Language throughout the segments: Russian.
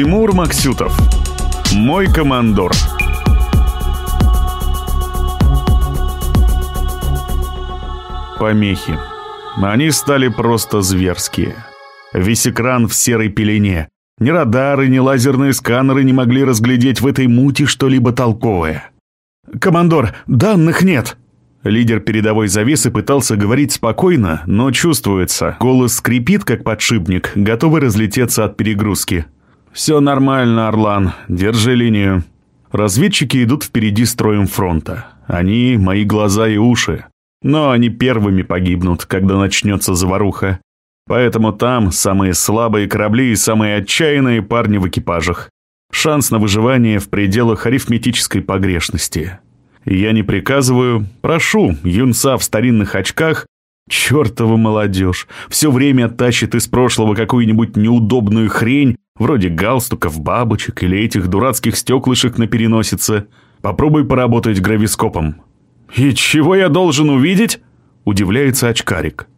Тимур Максютов. Мой командор. Помехи. Они стали просто зверские. Весь экран в серой пелене. Ни радары, ни лазерные сканеры не могли разглядеть в этой мути что-либо толковое. «Командор, данных нет!» Лидер передовой завесы пытался говорить спокойно, но чувствуется. Голос скрипит, как подшипник, готовый разлететься от перегрузки. «Все нормально, Орлан. Держи линию». Разведчики идут впереди строем фронта. Они — мои глаза и уши. Но они первыми погибнут, когда начнется заваруха. Поэтому там самые слабые корабли и самые отчаянные парни в экипажах. Шанс на выживание в пределах арифметической погрешности. Я не приказываю, прошу, юнца в старинных очках, чертова молодежь, все время тащит из прошлого какую-нибудь неудобную хрень, вроде галстуков, бабочек или этих дурацких стеклышек на переносице. Попробуй поработать гравископом. «И чего я должен увидеть?» – удивляется очкарик.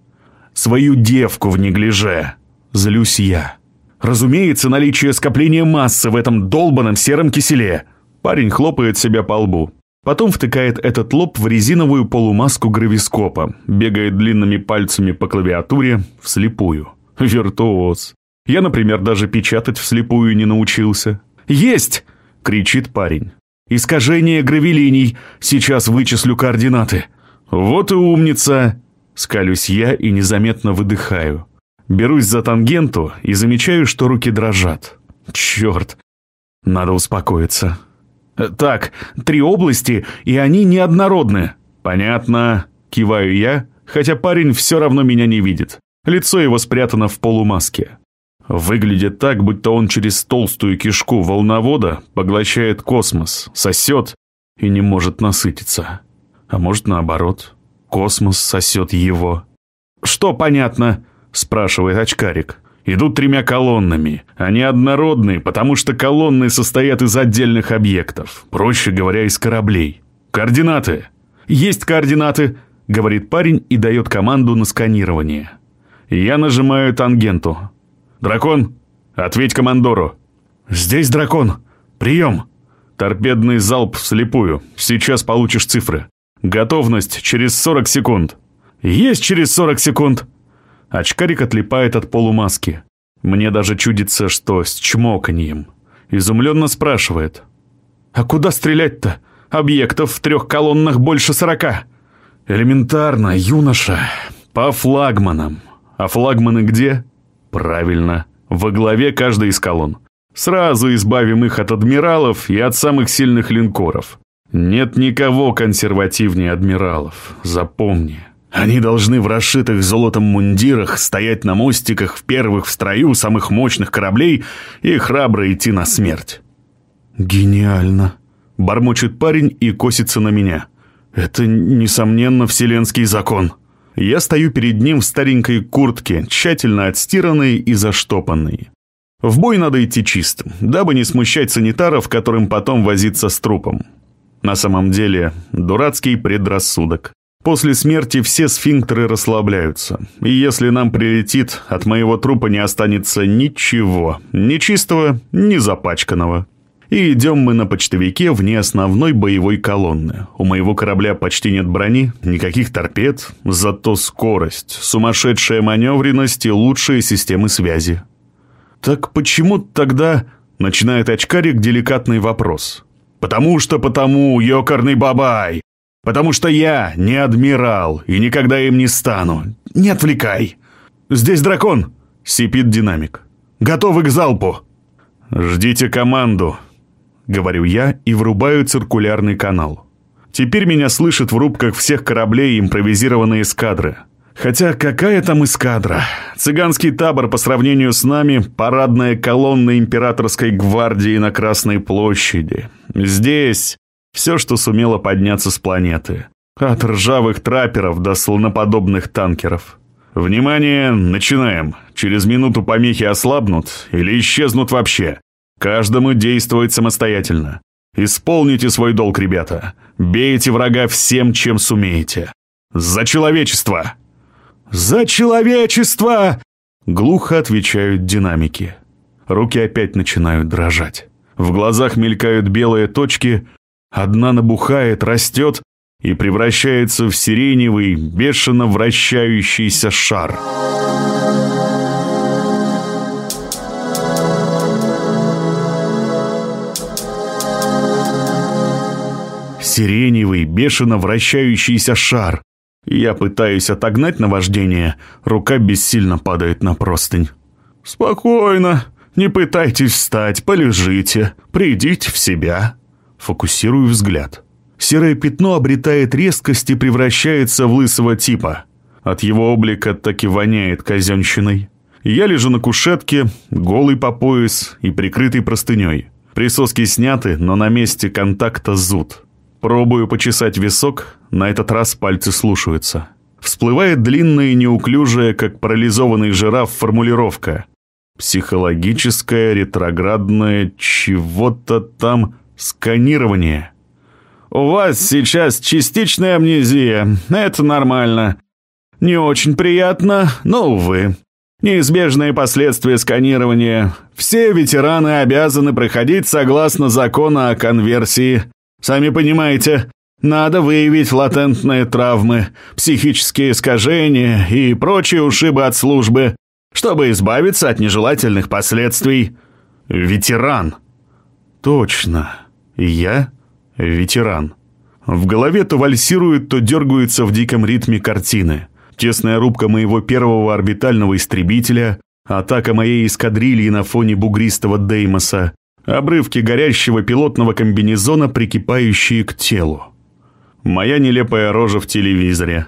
«Свою девку в неглиже!» – злюсь я. Разумеется, наличие скопления массы в этом долбанном сером киселе. Парень хлопает себя по лбу. Потом втыкает этот лоб в резиновую полумаску гравископа, бегает длинными пальцами по клавиатуре вслепую. Виртуоз. Я, например, даже печатать вслепую не научился. «Есть!» — кричит парень. «Искажение гравилиний. Сейчас вычислю координаты». «Вот и умница!» Скалюсь я и незаметно выдыхаю. Берусь за тангенту и замечаю, что руки дрожат. Черт, надо успокоиться. Так, три области, и они неоднородны. Понятно, киваю я, хотя парень все равно меня не видит. Лицо его спрятано в полумаске. Выглядит так, будто он через толстую кишку волновода поглощает космос, сосет и не может насытиться. А может наоборот, космос сосет его. «Что понятно?» – спрашивает очкарик. «Идут тремя колоннами. Они однородные, потому что колонны состоят из отдельных объектов, проще говоря, из кораблей. Координаты!» «Есть координаты!» – говорит парень и дает команду на сканирование. Я нажимаю тангенту. «Дракон, ответь командору!» «Здесь дракон! Прием!» Торпедный залп вслепую. Сейчас получишь цифры. Готовность через 40 секунд. Есть через 40 секунд. Очкарик отлипает от полумаски. Мне даже чудится, что с чмоканьем. Изумленно спрашивает. «А куда стрелять-то? Объектов в трех колоннах больше сорока». «Элементарно, юноша. По флагманам. А флагманы где?» «Правильно. Во главе каждой из колонн. Сразу избавим их от адмиралов и от самых сильных линкоров. Нет никого консервативнее адмиралов. Запомни». Они должны в расшитых золотом мундирах стоять на мостиках в первых в строю самых мощных кораблей и храбро идти на смерть. «Гениально!» — бормочет парень и косится на меня. «Это, несомненно, вселенский закон». Я стою перед ним в старенькой куртке, тщательно отстиранной и заштопанной. В бой надо идти чистым, дабы не смущать санитаров, которым потом возиться с трупом. На самом деле, дурацкий предрассудок. После смерти все сфинктеры расслабляются, и если нам прилетит, от моего трупа не останется ничего, ни чистого, ни запачканного. И идем мы на почтовике вне основной боевой колонны. У моего корабля почти нет брони, никаких торпед, зато скорость, сумасшедшая маневренность и лучшие системы связи. «Так почему тогда...» — начинает очкарик деликатный вопрос. «Потому что потому, ёкарный бабай!» Потому что я не адмирал и никогда им не стану. Не отвлекай. Здесь дракон, сипит динамик. Готовы к залпу. Ждите команду, говорю я и врубаю циркулярный канал. Теперь меня слышат в рубках всех кораблей импровизированные эскадры. Хотя какая там эскадра? Цыганский табор по сравнению с нами – парадная колонна императорской гвардии на Красной площади. Здесь все, что сумело подняться с планеты. От ржавых трапперов до слоноподобных танкеров. Внимание, начинаем. Через минуту помехи ослабнут или исчезнут вообще. Каждому действовать самостоятельно. Исполните свой долг, ребята. Бейте врага всем, чем сумеете. За человечество! За человечество! Глухо отвечают динамики. Руки опять начинают дрожать. В глазах мелькают белые точки, одна набухает, растет и превращается в сиреневый, бешено вращающийся шар. Сиреневый, бешено вращающийся шар. Я пытаюсь отогнать наваждение, рука бессильно падает на простынь. «Спокойно, не пытайтесь встать, полежите, придите в себя». Фокусирую взгляд. Серое пятно обретает резкость и превращается в лысого типа. От его облика так и воняет казенщиной. Я лежу на кушетке, голый по пояс и прикрытый простыней. Присоски сняты, но на месте контакта зуд. Пробую почесать висок, на этот раз пальцы слушаются. Всплывает длинная и неуклюжая, как парализованный жираф, формулировка. Психологическое ретроградное чего-то там сканирование. «У вас сейчас частичная амнезия. Это нормально. Не очень приятно, но, увы. Неизбежные последствия сканирования. Все ветераны обязаны проходить согласно закону о конверсии. Сами понимаете, надо выявить латентные травмы, психические искажения и прочие ушибы от службы, чтобы избавиться от нежелательных последствий. Ветеран. Точно. Я ветеран. В голове то вальсирует, то дергается в диком ритме картины. Тесная рубка моего первого орбитального истребителя, атака моей эскадрильи на фоне бугристого Деймоса, Обрывки горящего пилотного комбинезона, прикипающие к телу. Моя нелепая рожа в телевизоре.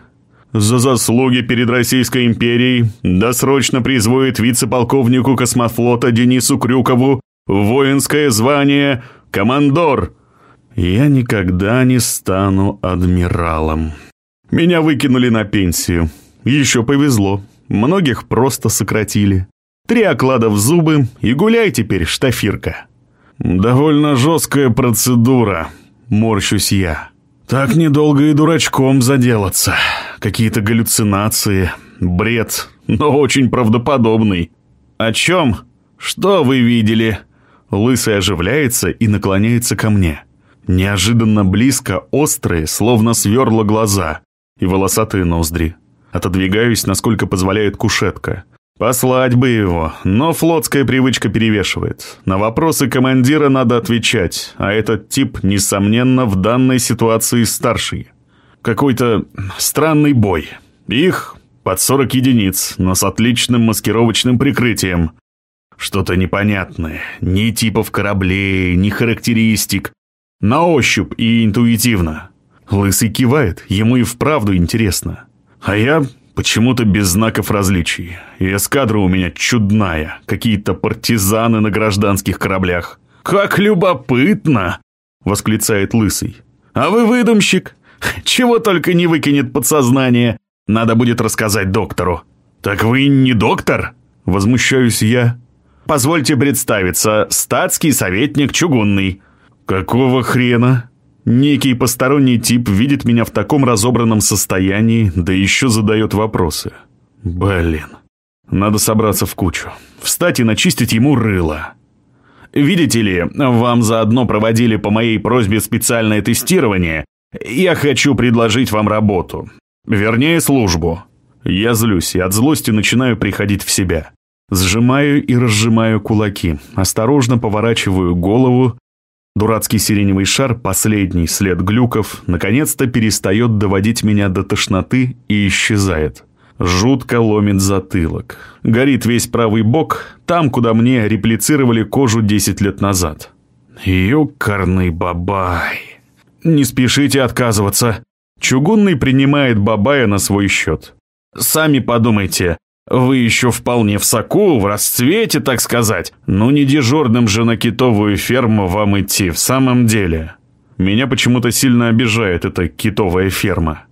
За заслуги перед Российской империей досрочно призвоит вице-полковнику космофлота Денису Крюкову воинское звание «Командор». Я никогда не стану адмиралом. Меня выкинули на пенсию. Еще повезло. Многих просто сократили. Три оклада в зубы и гуляй теперь, штафирка. «Довольно жесткая процедура», — морщусь я. «Так недолго и дурачком заделаться. Какие-то галлюцинации, бред, но очень правдоподобный». «О чем? Что вы видели?» Лысый оживляется и наклоняется ко мне. Неожиданно близко, острые, словно сверла глаза и волосатые ноздри. Отодвигаюсь, насколько позволяет кушетка. Послать бы его, но флотская привычка перевешивает. На вопросы командира надо отвечать, а этот тип, несомненно, в данной ситуации старший. Какой-то странный бой. Их под 40 единиц, но с отличным маскировочным прикрытием. Что-то непонятное. Ни типов кораблей, ни характеристик. На ощупь и интуитивно. Лысый кивает, ему и вправду интересно. А я Почему-то без знаков различий. И эскадра у меня чудная. Какие-то партизаны на гражданских кораблях. «Как любопытно!» — восклицает Лысый. «А вы выдумщик? Чего только не выкинет подсознание. Надо будет рассказать доктору». «Так вы не доктор?» — возмущаюсь я. «Позвольте представиться, статский советник Чугунный». «Какого хрена?» Некий посторонний тип видит меня в таком разобранном состоянии, да еще задает вопросы. Блин. Надо собраться в кучу. Встать и начистить ему рыло. Видите ли, вам заодно проводили по моей просьбе специальное тестирование. Я хочу предложить вам работу. Вернее, службу. Я злюсь и от злости начинаю приходить в себя. Сжимаю и разжимаю кулаки, осторожно поворачиваю голову Дурацкий сиреневый шар, последний след глюков, наконец-то перестает доводить меня до тошноты и исчезает. Жутко ломит затылок. Горит весь правый бок, там, куда мне реплицировали кожу 10 лет назад. Ёкарный бабай. Не спешите отказываться. Чугунный принимает бабая на свой счет. Сами подумайте, вы еще вполне в соку, в расцвете, так сказать. Ну не дежурным же на китовую ферму вам идти, в самом деле. Меня почему-то сильно обижает эта китовая ферма.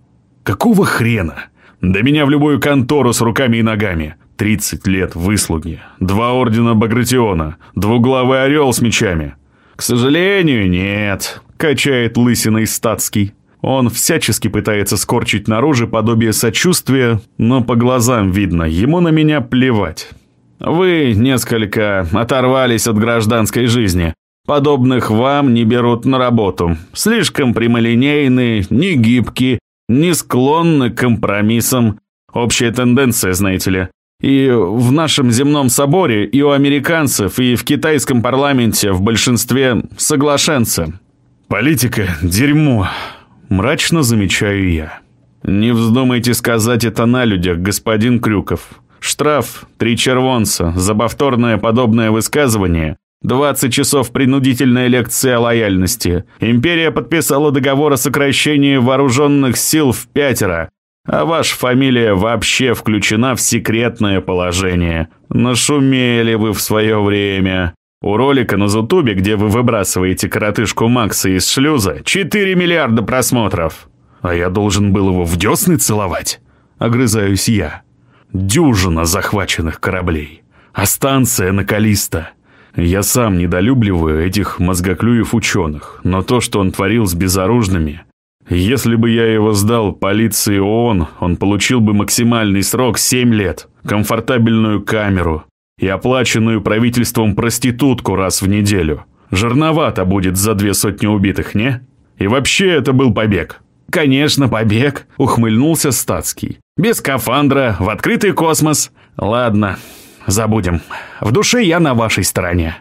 Какого хрена? Да меня в любую контору с руками и ногами. 30 лет выслуги, два ордена Багратиона, двуглавый орел с мечами. К сожалению, нет, качает лысиной статский. Он всячески пытается скорчить наружу подобие сочувствия, но по глазам видно, ему на меня плевать. Вы несколько оторвались от гражданской жизни. Подобных вам не берут на работу. Слишком прямолинейны, не гибки, не склонны к компромиссам. Общая тенденция, знаете ли. И в нашем земном соборе, и у американцев, и в китайском парламенте в большинстве соглашенцы. Политика – дерьмо. Мрачно замечаю я. Не вздумайте сказать это на людях, господин Крюков. Штраф – три червонца за повторное подобное высказывание 20 часов принудительной лекции о лояльности. Империя подписала договор о сокращении вооруженных сил в пятеро, а ваша фамилия вообще включена в секретное положение. Нашумели вы в свое время. У ролика на Зутубе, где вы выбрасываете коротышку Макса из шлюза, 4 миллиарда просмотров. А я должен был его в десны целовать? Огрызаюсь я. Дюжина захваченных кораблей. А станция на Калиста – я сам недолюбливаю этих мозгоклюев ученых, но то, что он творил с безоружными... Если бы я его сдал полиции ООН, он получил бы максимальный срок 7 лет, комфортабельную камеру и оплаченную правительством проститутку раз в неделю. Жирновато будет за две сотни убитых, не? И вообще это был побег. «Конечно, побег», — ухмыльнулся Стацкий. «Без скафандра, в открытый космос. Ладно, забудем. В душе я на вашей стороне.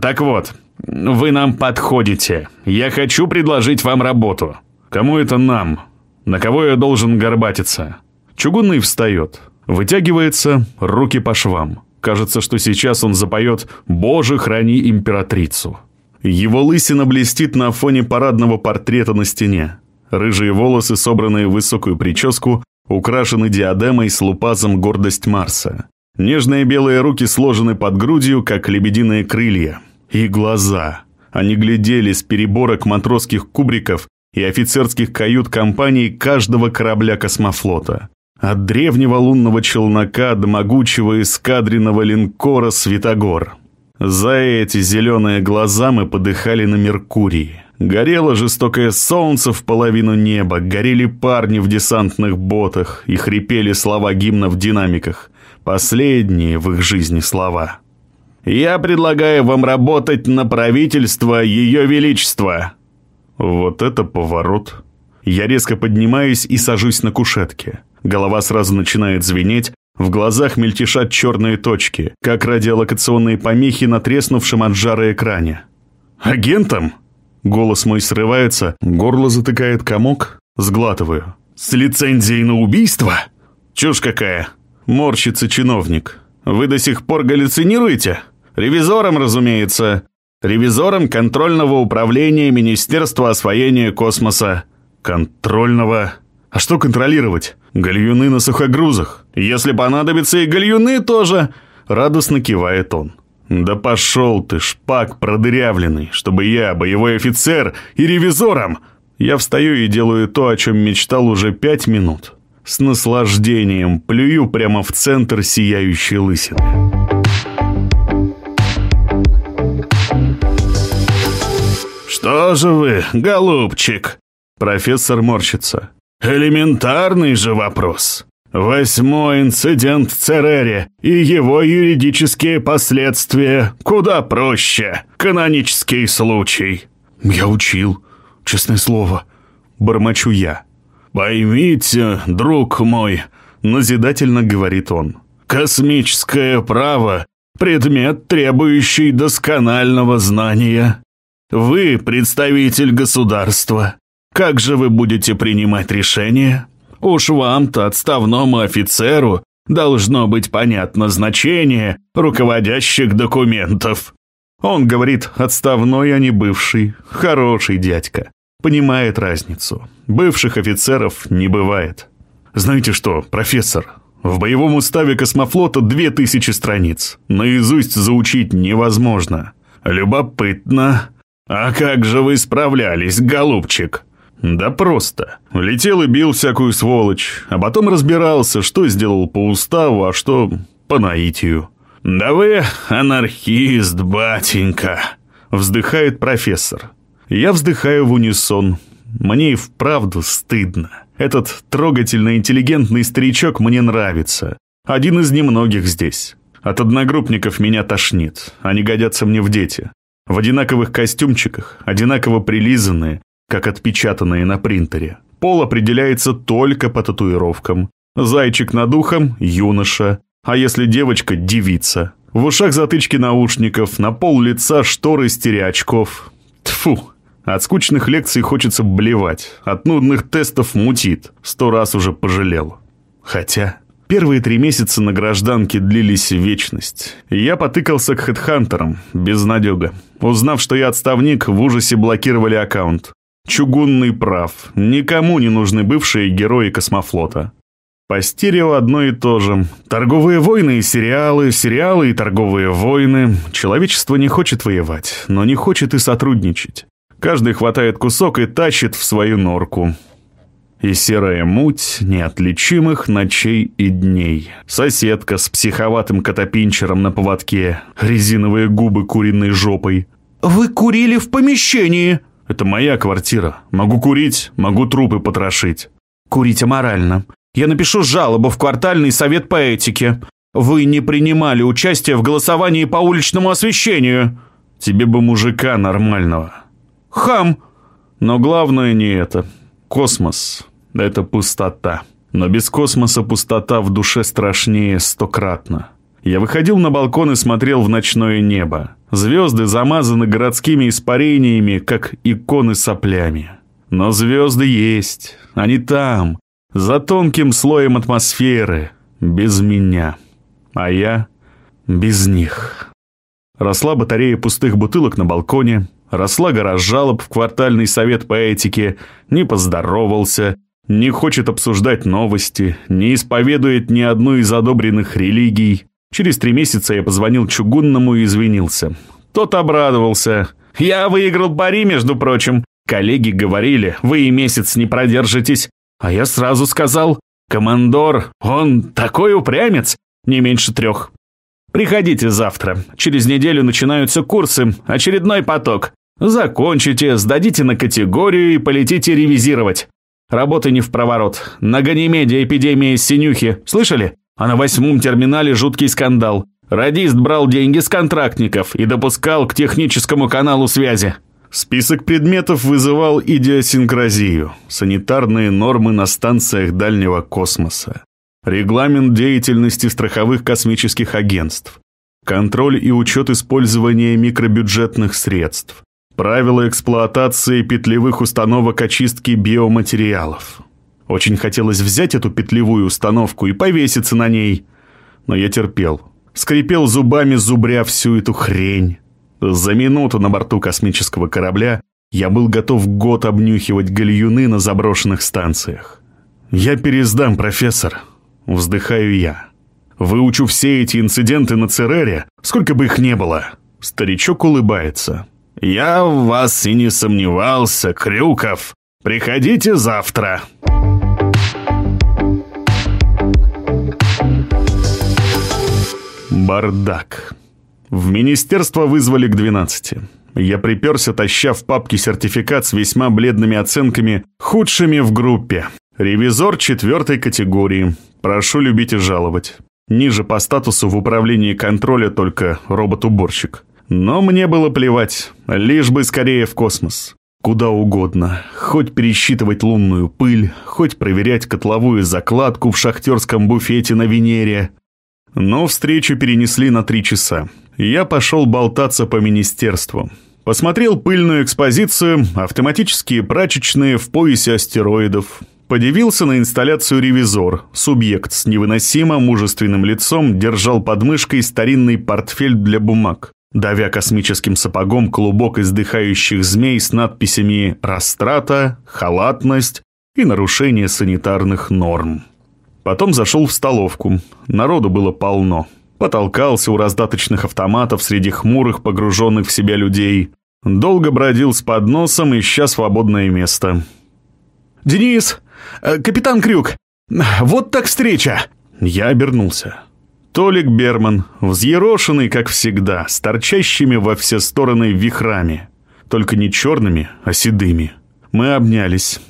Так вот, вы нам подходите. Я хочу предложить вам работу. Кому это нам? На кого я должен горбатиться? Чугунный встает, вытягивается, руки по швам. Кажется, что сейчас он запоет «Боже, храни императрицу». Его лысина блестит на фоне парадного портрета на стене. Рыжие волосы, собранные в высокую прическу, украшены диадемой с лупазом «Гордость Марса». Нежные белые руки сложены под грудью, как лебединые крылья. И глаза. Они глядели с переборок матросских кубриков и офицерских кают компаний каждого корабля космофлота. От древнего лунного челнока до могучего эскадренного линкора «Светогор». За эти зеленые глаза мы подыхали на Меркурии. Горело жестокое солнце в половину неба, горели парни в десантных ботах и хрипели слова гимна в динамиках. Последние в их жизни слова. «Я предлагаю вам работать на правительство Ее Величества». Вот это поворот. Я резко поднимаюсь и сажусь на кушетке. Голова сразу начинает звенеть, в глазах мельтешат черные точки, как радиолокационные помехи на треснувшем от жара экране. «Агентом?» Голос мой срывается, горло затыкает комок, сглатываю. «С лицензией на убийство?» «Чушь какая!» Морщится чиновник. «Вы до сих пор галлюцинируете?» «Ревизором, разумеется. Ревизором контрольного управления Министерства освоения космоса». «Контрольного? А что контролировать? Гальюны на сухогрузах? Если понадобится и гальюны тоже!» Радостно кивает он. «Да пошел ты, шпак продырявленный, чтобы я, боевой офицер и ревизором!» Я встаю и делаю то, о чем мечтал уже пять минут. С наслаждением плюю прямо в центр сияющей лысины. «Что же вы, голубчик?» Профессор морщится. «Элементарный же вопрос. Восьмой инцидент в Церере и его юридические последствия куда проще. Канонический случай». «Я учил, честное слово», — бормочу я. «Поймите, друг мой», — назидательно говорит он, «космическое право — предмет, требующий досконального знания. Вы представитель государства. Как же вы будете принимать решения? Уж вам-то, отставному офицеру, должно быть понятно значение руководящих документов». Он говорит отставной, а не бывший. Хороший дядька. Понимает разницу. Бывших офицеров не бывает. Знаете что, профессор, в боевом уставе космофлота две тысячи страниц. Наизусть заучить невозможно. Любопытно. А как же вы справлялись, голубчик? Да просто. Летел и бил всякую сволочь, а потом разбирался, что сделал по уставу, а что по наитию. «Да вы анархист, батенька!» — вздыхает профессор. Я вздыхаю в унисон, мне и вправду стыдно. Этот трогательно интеллигентный старичок мне нравится. Один из немногих здесь. От одногруппников меня тошнит, они годятся мне в дети. В одинаковых костюмчиках, одинаково прилизанные, как отпечатанные на принтере. Пол определяется только по татуировкам. Зайчик над ухом – юноша, а если девочка – девица. В ушах затычки наушников, на пол лица шторы стереочков. Тфу, от скучных лекций хочется блевать, от нудных тестов мутит. Сто раз уже пожалел. Хотя... Первые три месяца на гражданке длились вечность. Я потыкался к хедхантерам, безнадега. Узнав, что я отставник, в ужасе блокировали аккаунт. Чугунный прав. Никому не нужны бывшие герои космофлота. По одно и то же. Торговые войны и сериалы, сериалы и торговые войны. Человечество не хочет воевать, но не хочет и сотрудничать. Каждый хватает кусок и тащит в свою норку и серая муть неотличимых ночей и дней. Соседка с психоватым котопинчером на поводке, резиновые губы куриной жопой. «Вы курили в помещении!» «Это моя квартира. Могу курить, могу трупы потрошить». «Курить аморально. Я напишу жалобу в квартальный совет по этике. Вы не принимали участие в голосовании по уличному освещению». «Тебе бы мужика нормального». «Хам!» Но главное не это. Космос это пустота. Но без космоса пустота в душе страшнее стократно. Я выходил на балкон и смотрел в ночное небо. Звезды замазаны городскими испарениями, как иконы соплями. Но звезды есть. Они там, за тонким слоем атмосферы, без меня. А я без них. Росла батарея пустых бутылок на балконе, росла гора жалоб в квартальный совет по этике, не поздоровался, не хочет обсуждать новости, не исповедует ни одну из одобренных религий. Через три месяца я позвонил Чугунному и извинился. Тот обрадовался. «Я выиграл пари, между прочим. Коллеги говорили, вы и месяц не продержитесь. А я сразу сказал, командор, он такой упрямец, не меньше трех. Приходите завтра. Через неделю начинаются курсы, очередной поток. Закончите, сдадите на категорию и полетите ревизировать. Работы не в проворот. На Ганимеде эпидемия синюхи. Слышали? А на восьмом терминале жуткий скандал. Радист брал деньги с контрактников и допускал к техническому каналу связи. Список предметов вызывал идиосинкразию. Санитарные нормы на станциях дальнего космоса. Регламент деятельности страховых космических агентств. Контроль и учет использования микробюджетных средств. Правила эксплуатации петлевых установок очистки биоматериалов. Очень хотелось взять эту петлевую установку и повеситься на ней. Но я терпел. Скрипел зубами, зубря всю эту хрень. За минуту на борту космического корабля я был готов год обнюхивать гальюны на заброшенных станциях. «Я пересдам, профессор», — вздыхаю я. «Выучу все эти инциденты на Церере, сколько бы их не было». Старичок улыбается. «Я в вас и не сомневался, Крюков. Приходите завтра». Бардак. В министерство вызвали к 12. Я приперся, таща в папке сертификат с весьма бледными оценками, худшими в группе. Ревизор четвертой категории. Прошу любить и жаловать. Ниже по статусу в управлении контроля только робот-уборщик. Но мне было плевать, лишь бы скорее в космос. Куда угодно, хоть пересчитывать лунную пыль, хоть проверять котловую закладку в шахтерском буфете на Венере. Но встречу перенесли на три часа. Я пошел болтаться по министерству. Посмотрел пыльную экспозицию, автоматические прачечные в поясе астероидов. Подивился на инсталляцию «Ревизор». Субъект с невыносимо мужественным лицом держал под мышкой старинный портфель для бумаг давя космическим сапогом клубок издыхающих змей с надписями «Растрата», «Халатность» и «Нарушение санитарных норм». Потом зашел в столовку. Народу было полно. Потолкался у раздаточных автоматов среди хмурых, погруженных в себя людей. Долго бродил с подносом, ища свободное место. «Денис! Э, капитан Крюк! Вот так встреча!» Я обернулся. Толик Берман, взъерошенный, как всегда, с торчащими во все стороны вихрами. Только не черными, а седыми. Мы обнялись.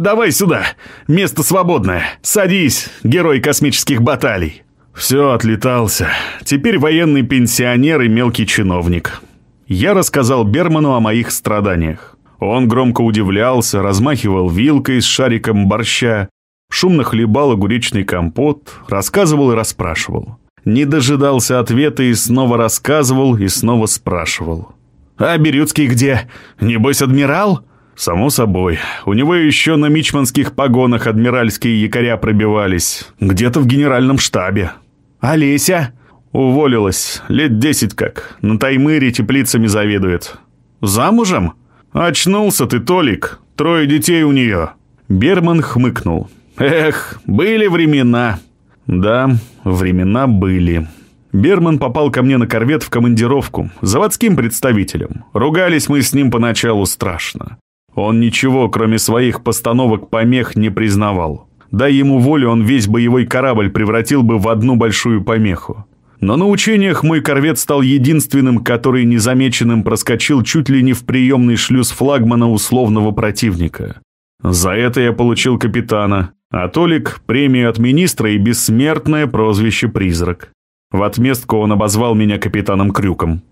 «Давай сюда! Место свободное! Садись, герой космических баталий!» Все, отлетался. Теперь военный пенсионер и мелкий чиновник. Я рассказал Берману о моих страданиях. Он громко удивлялся, размахивал вилкой с шариком борща, шумно хлебал огуречный компот, рассказывал и расспрашивал. Не дожидался ответа и снова рассказывал и снова спрашивал. «А Бирюцкий где? Небось, адмирал?» «Само собой. У него еще на мичманских погонах адмиральские якоря пробивались. Где-то в генеральном штабе». «Олеся?» «Уволилась. Лет десять как. На Таймыре теплицами заведует». «Замужем?» «Очнулся ты, Толик. Трое детей у нее». Берман хмыкнул. «Эх, были времена». «Да, времена были». Берман попал ко мне на корвет в командировку, заводским представителем. Ругались мы с ним поначалу страшно. Он ничего, кроме своих постановок помех, не признавал. Дай ему волю, он весь боевой корабль превратил бы в одну большую помеху. Но на учениях мой корвет стал единственным, который незамеченным проскочил чуть ли не в приемный шлюз флагмана условного противника. За это я получил капитана, а Толик – премию от министра и бессмертное прозвище «Призрак». В отместку он обозвал меня капитаном Крюком.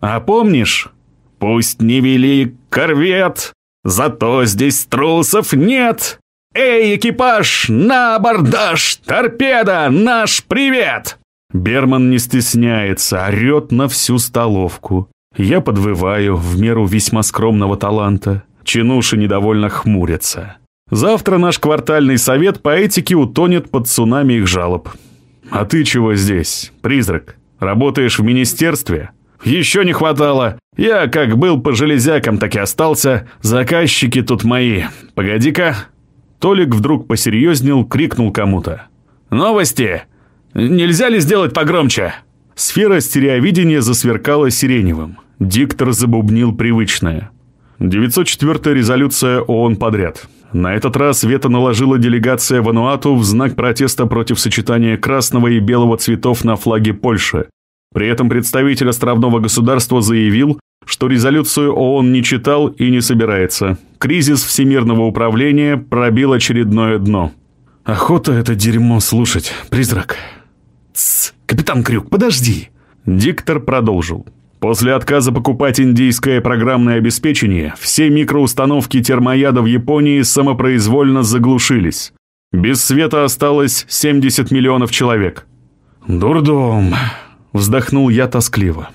«А помнишь? Пусть не вели корвет, зато здесь трусов нет! Эй, экипаж, на абордаж! Торпеда, наш привет!» Берман не стесняется, орет на всю столовку. Я подвываю в меру весьма скромного таланта. Чинуши недовольно хмурятся. Завтра наш квартальный совет по этике утонет под цунами их жалоб. А ты чего здесь, призрак? Работаешь в министерстве? Еще не хватало. Я как был по железякам, так и остался. Заказчики тут мои. Погоди-ка. Толик вдруг посерьезнел, крикнул кому-то. «Новости! Нельзя ли сделать погромче?» Сфера стереовидения засверкала сиреневым. Диктор забубнил привычное. 904-я резолюция ООН подряд. На этот раз вето наложила делегация Вануату в знак протеста против сочетания красного и белого цветов на флаге Польши. При этом представитель островного государства заявил, что резолюцию ООН не читал и не собирается. Кризис всемирного управления пробил очередное дно. «Охота это дерьмо слушать, призрак», «Тссс, капитан Крюк, подожди!» Диктор продолжил. После отказа покупать индийское программное обеспечение, все микроустановки термояда в Японии самопроизвольно заглушились. Без света осталось 70 миллионов человек. «Дурдом!» – вздохнул я тоскливо.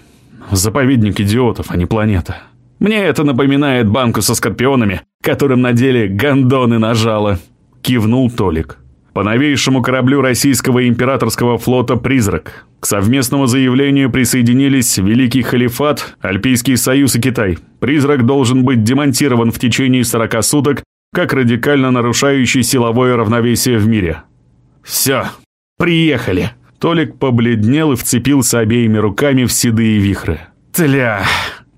«Заповедник идиотов, а не планета. Мне это напоминает банку со скорпионами, которым надели гондоны нажало», – кивнул Толик по новейшему кораблю российского императорского флота «Призрак». К совместному заявлению присоединились Великий Халифат, Альпийский Союз и Китай. «Призрак» должен быть демонтирован в течение 40 суток, как радикально нарушающий силовое равновесие в мире. «Все, приехали!» Толик побледнел и вцепился обеими руками в седые вихры. «Тля,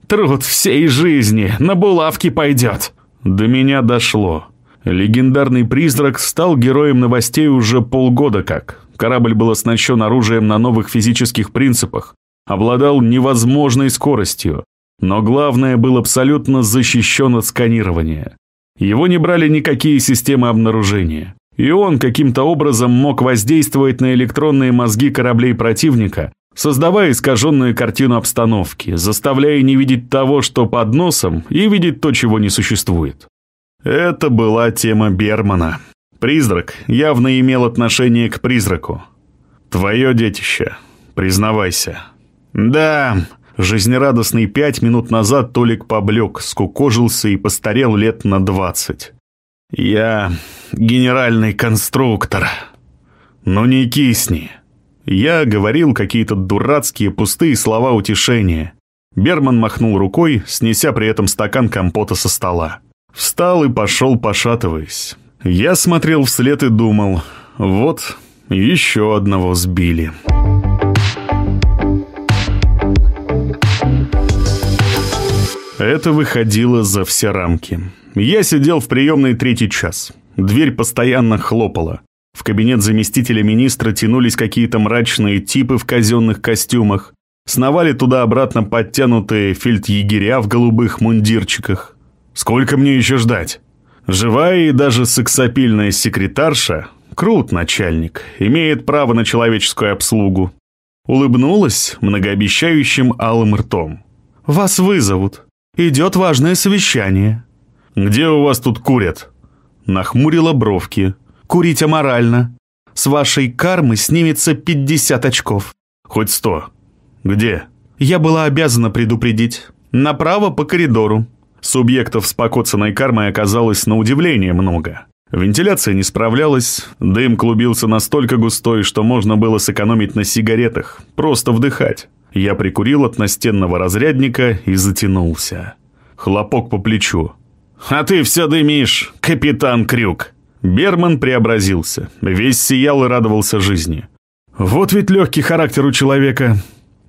труд всей жизни на булавки пойдет!» До меня дошло. Легендарный призрак стал героем новостей уже полгода как. Корабль был оснащен оружием на новых физических принципах, обладал невозможной скоростью, но главное был абсолютно защищен от сканирования. Его не брали никакие системы обнаружения. И он каким-то образом мог воздействовать на электронные мозги кораблей противника, создавая искаженную картину обстановки, заставляя не видеть того, что под носом, и видеть то, чего не существует. Это была тема Бермана. Призрак явно имел отношение к призраку. Твое детище, признавайся. Да, жизнерадостный пять минут назад Толик поблек, скукожился и постарел лет на двадцать. Я генеральный конструктор. Но не кисни. Я говорил какие-то дурацкие пустые слова утешения. Берман махнул рукой, снеся при этом стакан компота со стола. Встал и пошел, пошатываясь. Я смотрел вслед и думал, вот, еще одного сбили. Это выходило за все рамки. Я сидел в приемной третий час. Дверь постоянно хлопала. В кабинет заместителя министра тянулись какие-то мрачные типы в казенных костюмах. Сновали туда-обратно подтянутые фельдъегеря в голубых мундирчиках. Сколько мне еще ждать? Живая и даже сексапильная секретарша, Крут начальник, имеет право на человеческую обслугу. Улыбнулась многообещающим алым ртом. «Вас вызовут. Идет важное совещание». «Где у вас тут курят?» Нахмурила бровки. «Курить аморально. С вашей кармы снимется 50 очков». «Хоть сто. Где?» «Я была обязана предупредить. Направо по коридору». Субъектов с покоцанной кармой оказалось на удивление много. Вентиляция не справлялась, дым клубился настолько густой, что можно было сэкономить на сигаретах, просто вдыхать. Я прикурил от настенного разрядника и затянулся. Хлопок по плечу. «А ты все дымишь, капитан Крюк!» Берман преобразился, весь сиял и радовался жизни. «Вот ведь легкий характер у человека.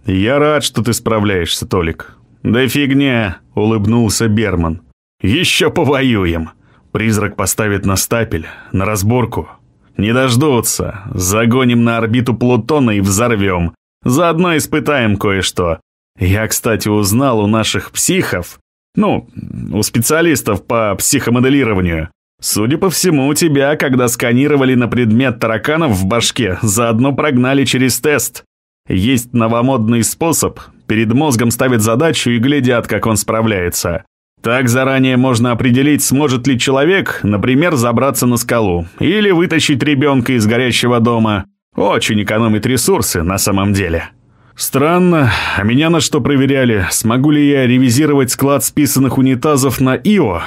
Я рад, что ты справляешься, Толик». «Да фигня!» — улыбнулся Берман. «Еще повоюем!» Призрак поставит на стапель, на разборку. Не дождутся. Загоним на орбиту Плутона и взорвем. Заодно испытаем кое-что. Я, кстати, узнал у наших психов, ну, у специалистов по психомоделированию. Судя по всему, тебя, когда сканировали на предмет тараканов в башке, заодно прогнали через тест. Есть новомодный способ. Перед мозгом ставят задачу и глядят, как он справляется. Так заранее можно определить, сможет ли человек, например, забраться на скалу или вытащить ребенка из горящего дома. Очень экономит ресурсы на самом деле. Странно, а меня на что проверяли, смогу ли я ревизировать склад списанных унитазов на ИО?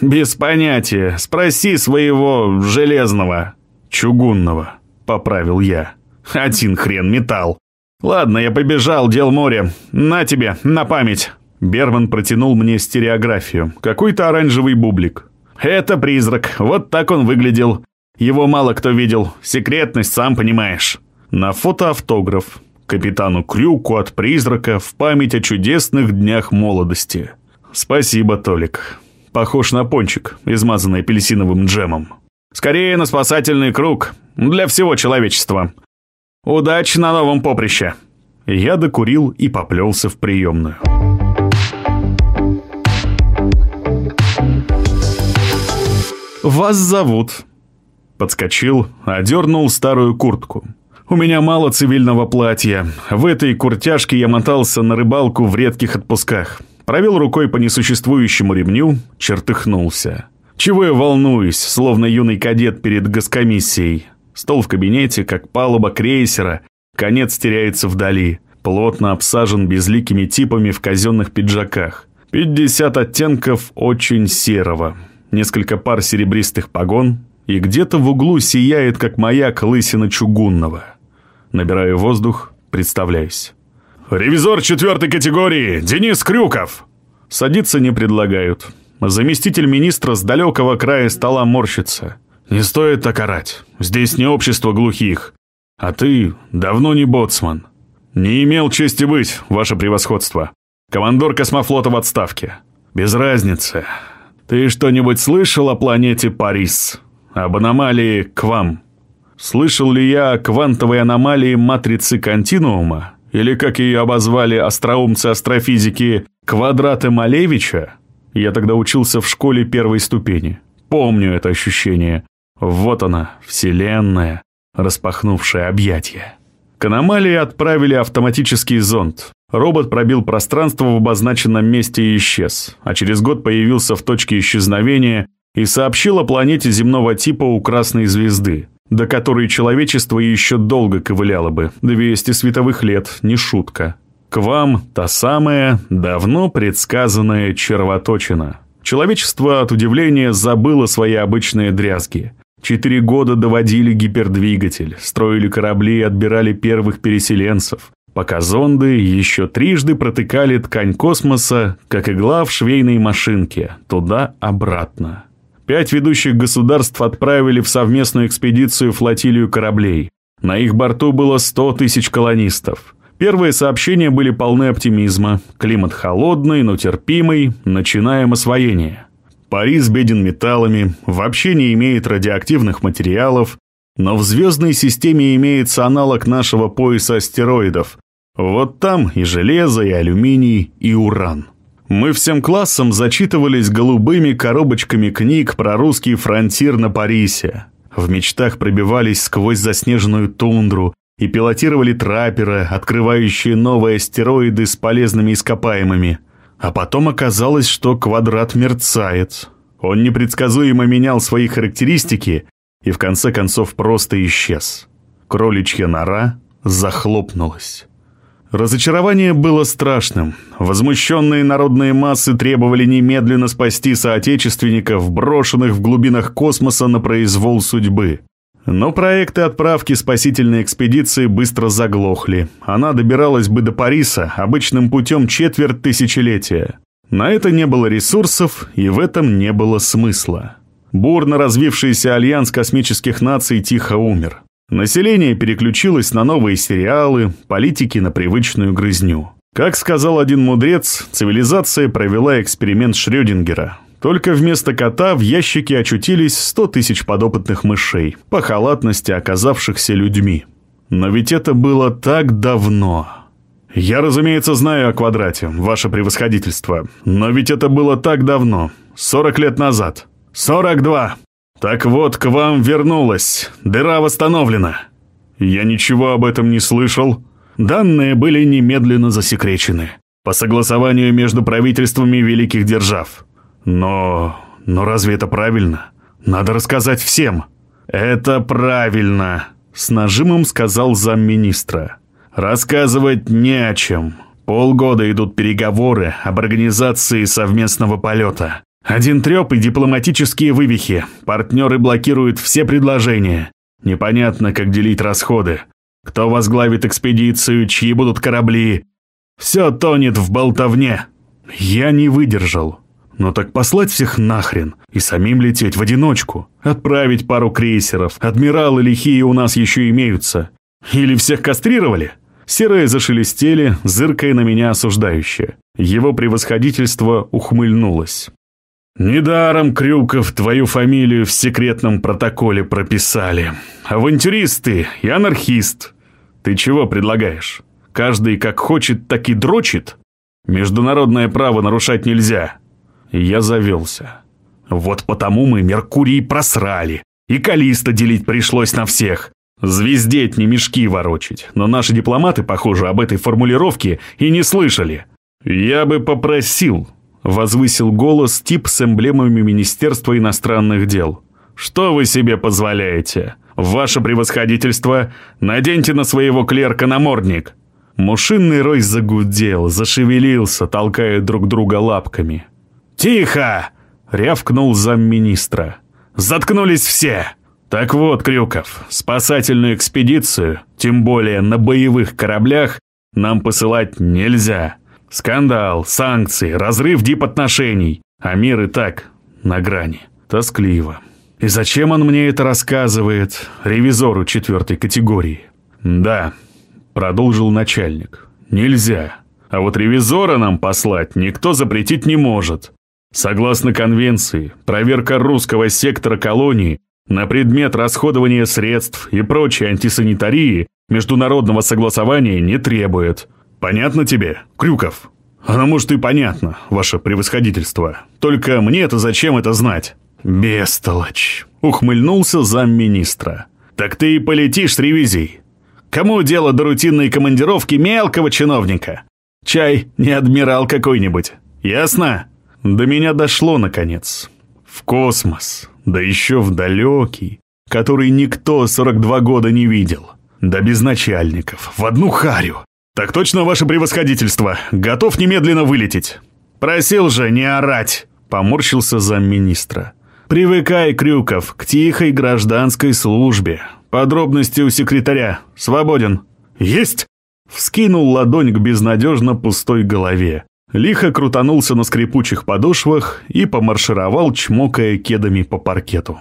Без понятия, спроси своего железного. Чугунного, поправил я. Один хрен металл. Ладно, я побежал, дел море. На тебе, на память. Берман протянул мне стереографию. Какой-то оранжевый бублик. «Это призрак. Вот так он выглядел. Его мало кто видел. Секретность, сам понимаешь». На фото автограф. Капитану Крюку от призрака в память о чудесных днях молодости. «Спасибо, Толик. Похож на пончик, измазанный апельсиновым джемом. Скорее на спасательный круг. Для всего человечества. Удачи на новом поприще». Я докурил и поплелся в приемную. «Вас зовут». Подскочил, одернул старую куртку. «У меня мало цивильного платья. В этой куртяжке я мотался на рыбалку в редких отпусках. Провел рукой по несуществующему ремню, чертыхнулся. Чего я волнуюсь, словно юный кадет перед госкомиссией. Стол в кабинете, как палуба крейсера, конец теряется вдали, плотно обсажен безликими типами в казенных пиджаках. 50 оттенков очень серого несколько пар серебристых погон, и где-то в углу сияет, как маяк, лысина чугунного. Набираю воздух, представляюсь. «Ревизор четвертой категории, Денис Крюков!» Садиться не предлагают. Заместитель министра с далекого края стола морщится. «Не стоит так орать. Здесь не общество глухих. А ты давно не боцман. Не имел чести быть, ваше превосходство. Командор космофлота в отставке. Без разницы. «Ты что-нибудь слышал о планете Парис? Об аномалии Квам? Слышал ли я о квантовой аномалии матрицы континуума? Или, как ее обозвали остроумцы астрофизики, квадраты Малевича? Я тогда учился в школе первой ступени. Помню это ощущение. Вот она, Вселенная, распахнувшая объятия. К аномалии отправили автоматический зонд. Робот пробил пространство в обозначенном месте и исчез, а через год появился в точке исчезновения и сообщил о планете земного типа у Красной Звезды, до которой человечество еще долго ковыляло бы, 200 световых лет, не шутка. К вам та самая, давно предсказанная червоточина. Человечество от удивления забыло свои обычные дрязги. Четыре года доводили гипердвигатель, строили корабли и отбирали первых переселенцев пока зонды еще трижды протыкали ткань космоса, как игла в швейной машинке, туда-обратно. Пять ведущих государств отправили в совместную экспедицию флотилию кораблей. На их борту было 100 тысяч колонистов. Первые сообщения были полны оптимизма. Климат холодный, но терпимый. Начинаем освоение. Парис беден металлами, вообще не имеет радиоактивных материалов, но в звездной системе имеется аналог нашего пояса астероидов. Вот там и железо, и алюминий, и уран. Мы всем классом зачитывались голубыми коробочками книг про русский фронтир на Парисе. В мечтах пробивались сквозь заснеженную тундру и пилотировали трапперы, открывающие новые астероиды с полезными ископаемыми. А потом оказалось, что квадрат мерцает. Он непредсказуемо менял свои характеристики и в конце концов просто исчез. Кроличья нора захлопнулась. Разочарование было страшным. Возмущенные народные массы требовали немедленно спасти соотечественников, брошенных в глубинах космоса на произвол судьбы. Но проекты отправки спасительной экспедиции быстро заглохли. Она добиралась бы до Париса обычным путем четверть тысячелетия. На это не было ресурсов, и в этом не было смысла. Бурно развившийся альянс космических наций тихо умер. Население переключилось на новые сериалы, политики на привычную грызню. Как сказал один мудрец, цивилизация провела эксперимент Шрёдингера. Только вместо кота в ящике очутились 100 тысяч подопытных мышей, по халатности оказавшихся людьми. Но ведь это было так давно. Я, разумеется, знаю о квадрате, ваше превосходительство. Но ведь это было так давно, 40 лет назад. 42! «Так вот, к вам вернулась. Дыра восстановлена». «Я ничего об этом не слышал». Данные были немедленно засекречены. По согласованию между правительствами великих держав. Но... но разве это правильно? Надо рассказать всем. «Это правильно», — с нажимом сказал замминистра. «Рассказывать не о чем. Полгода идут переговоры об организации совместного полета. Один треп и дипломатические вывихи. Партнеры блокируют все предложения. Непонятно, как делить расходы. Кто возглавит экспедицию, чьи будут корабли. Все тонет в болтовне. Я не выдержал. Но так послать всех нахрен и самим лететь в одиночку. Отправить пару крейсеров. Адмиралы лихие у нас еще имеются. Или всех кастрировали? Серые зашелестели, зыркая на меня осуждающе. Его превосходительство ухмыльнулось. «Недаром, Крюков, твою фамилию в секретном протоколе прописали. Авантюрист ты и анархист. Ты чего предлагаешь? Каждый как хочет, так и дрочит? Международное право нарушать нельзя». Я завелся. Вот потому мы Меркурий просрали. И Калиста делить пришлось на всех. Звездеть не мешки ворочить. Но наши дипломаты, похоже, об этой формулировке и не слышали. Я бы попросил, Возвысил голос тип с эмблемами Министерства иностранных дел. «Что вы себе позволяете? Ваше превосходительство, наденьте на своего клерка намордник!» Мушинный рой загудел, зашевелился, толкая друг друга лапками. «Тихо!» — рявкнул замминистра. «Заткнулись все!» «Так вот, Крюков, спасательную экспедицию, тем более на боевых кораблях, нам посылать нельзя. Скандал, санкции, разрыв дипотношений. А мир и так на грани. Тоскливо. И зачем он мне это рассказывает, ревизору четвертой категории? Да, продолжил начальник. Нельзя. А вот ревизора нам послать никто запретить не может. Согласно конвенции, проверка русского сектора колонии на предмет расходования средств и прочей антисанитарии международного согласования не требует. Понятно тебе, Крюков? Оно может и понятно, ваше превосходительство. Только мне-то зачем это знать? Бестолочь. Ухмыльнулся замминистра. Так ты и полетишь с ревизией. Кому дело до рутинной командировки мелкого чиновника? Чай не адмирал какой-нибудь. Ясно? До меня дошло, наконец. В космос. Да еще в далекий, который никто 42 года не видел. Да без начальников. В одну харю. «Так точно, ваше превосходительство. Готов немедленно вылететь». «Просил же не орать», — поморщился замминистра. «Привыкай, Крюков, к тихой гражданской службе. Подробности у секретаря. Свободен». «Есть!» Вскинул ладонь к безнадежно пустой голове. Лихо крутанулся на скрипучих подошвах и помаршировал, чмокая кедами по паркету.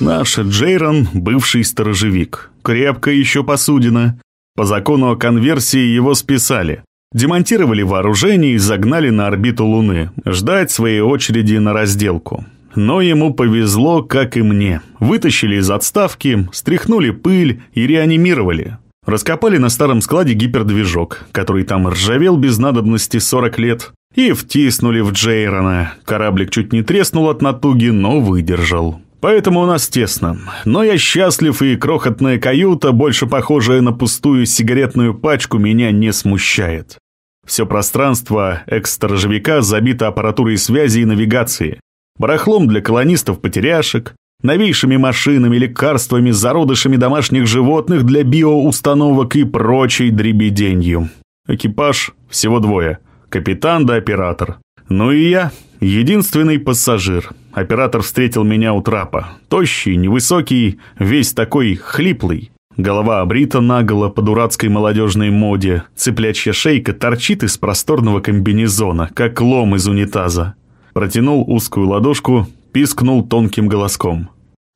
Наш Джейрон – бывший сторожевик. Крепко еще посудина. По закону о конверсии его списали. Демонтировали вооружение и загнали на орбиту Луны. Ждать своей очереди на разделку. Но ему повезло, как и мне. Вытащили из отставки, стряхнули пыль и реанимировали. Раскопали на старом складе гипердвижок, который там ржавел без надобности 40 лет. и втиснули в Джейрона. Кораблик чуть не треснул от натуги, но выдержал. Поэтому у нас тесно. Но я счастлив, и крохотная каюта, больше похожая на пустую сигаретную пачку, меня не смущает. Все пространство экс-сторожевика забито аппаратурой связи и навигации, барахлом для колонистов-потеряшек, новейшими машинами, лекарствами, зародышами домашних животных для биоустановок и прочей дребеденью. Экипаж всего двое – Капитан да оператор. Ну и я, единственный пассажир. Оператор встретил меня у трапа. Тощий, невысокий, весь такой хлиплый. Голова обрита наголо по дурацкой молодежной моде. Цыплячья шейка торчит из просторного комбинезона, как лом из унитаза. Протянул узкую ладошку, пискнул тонким голоском.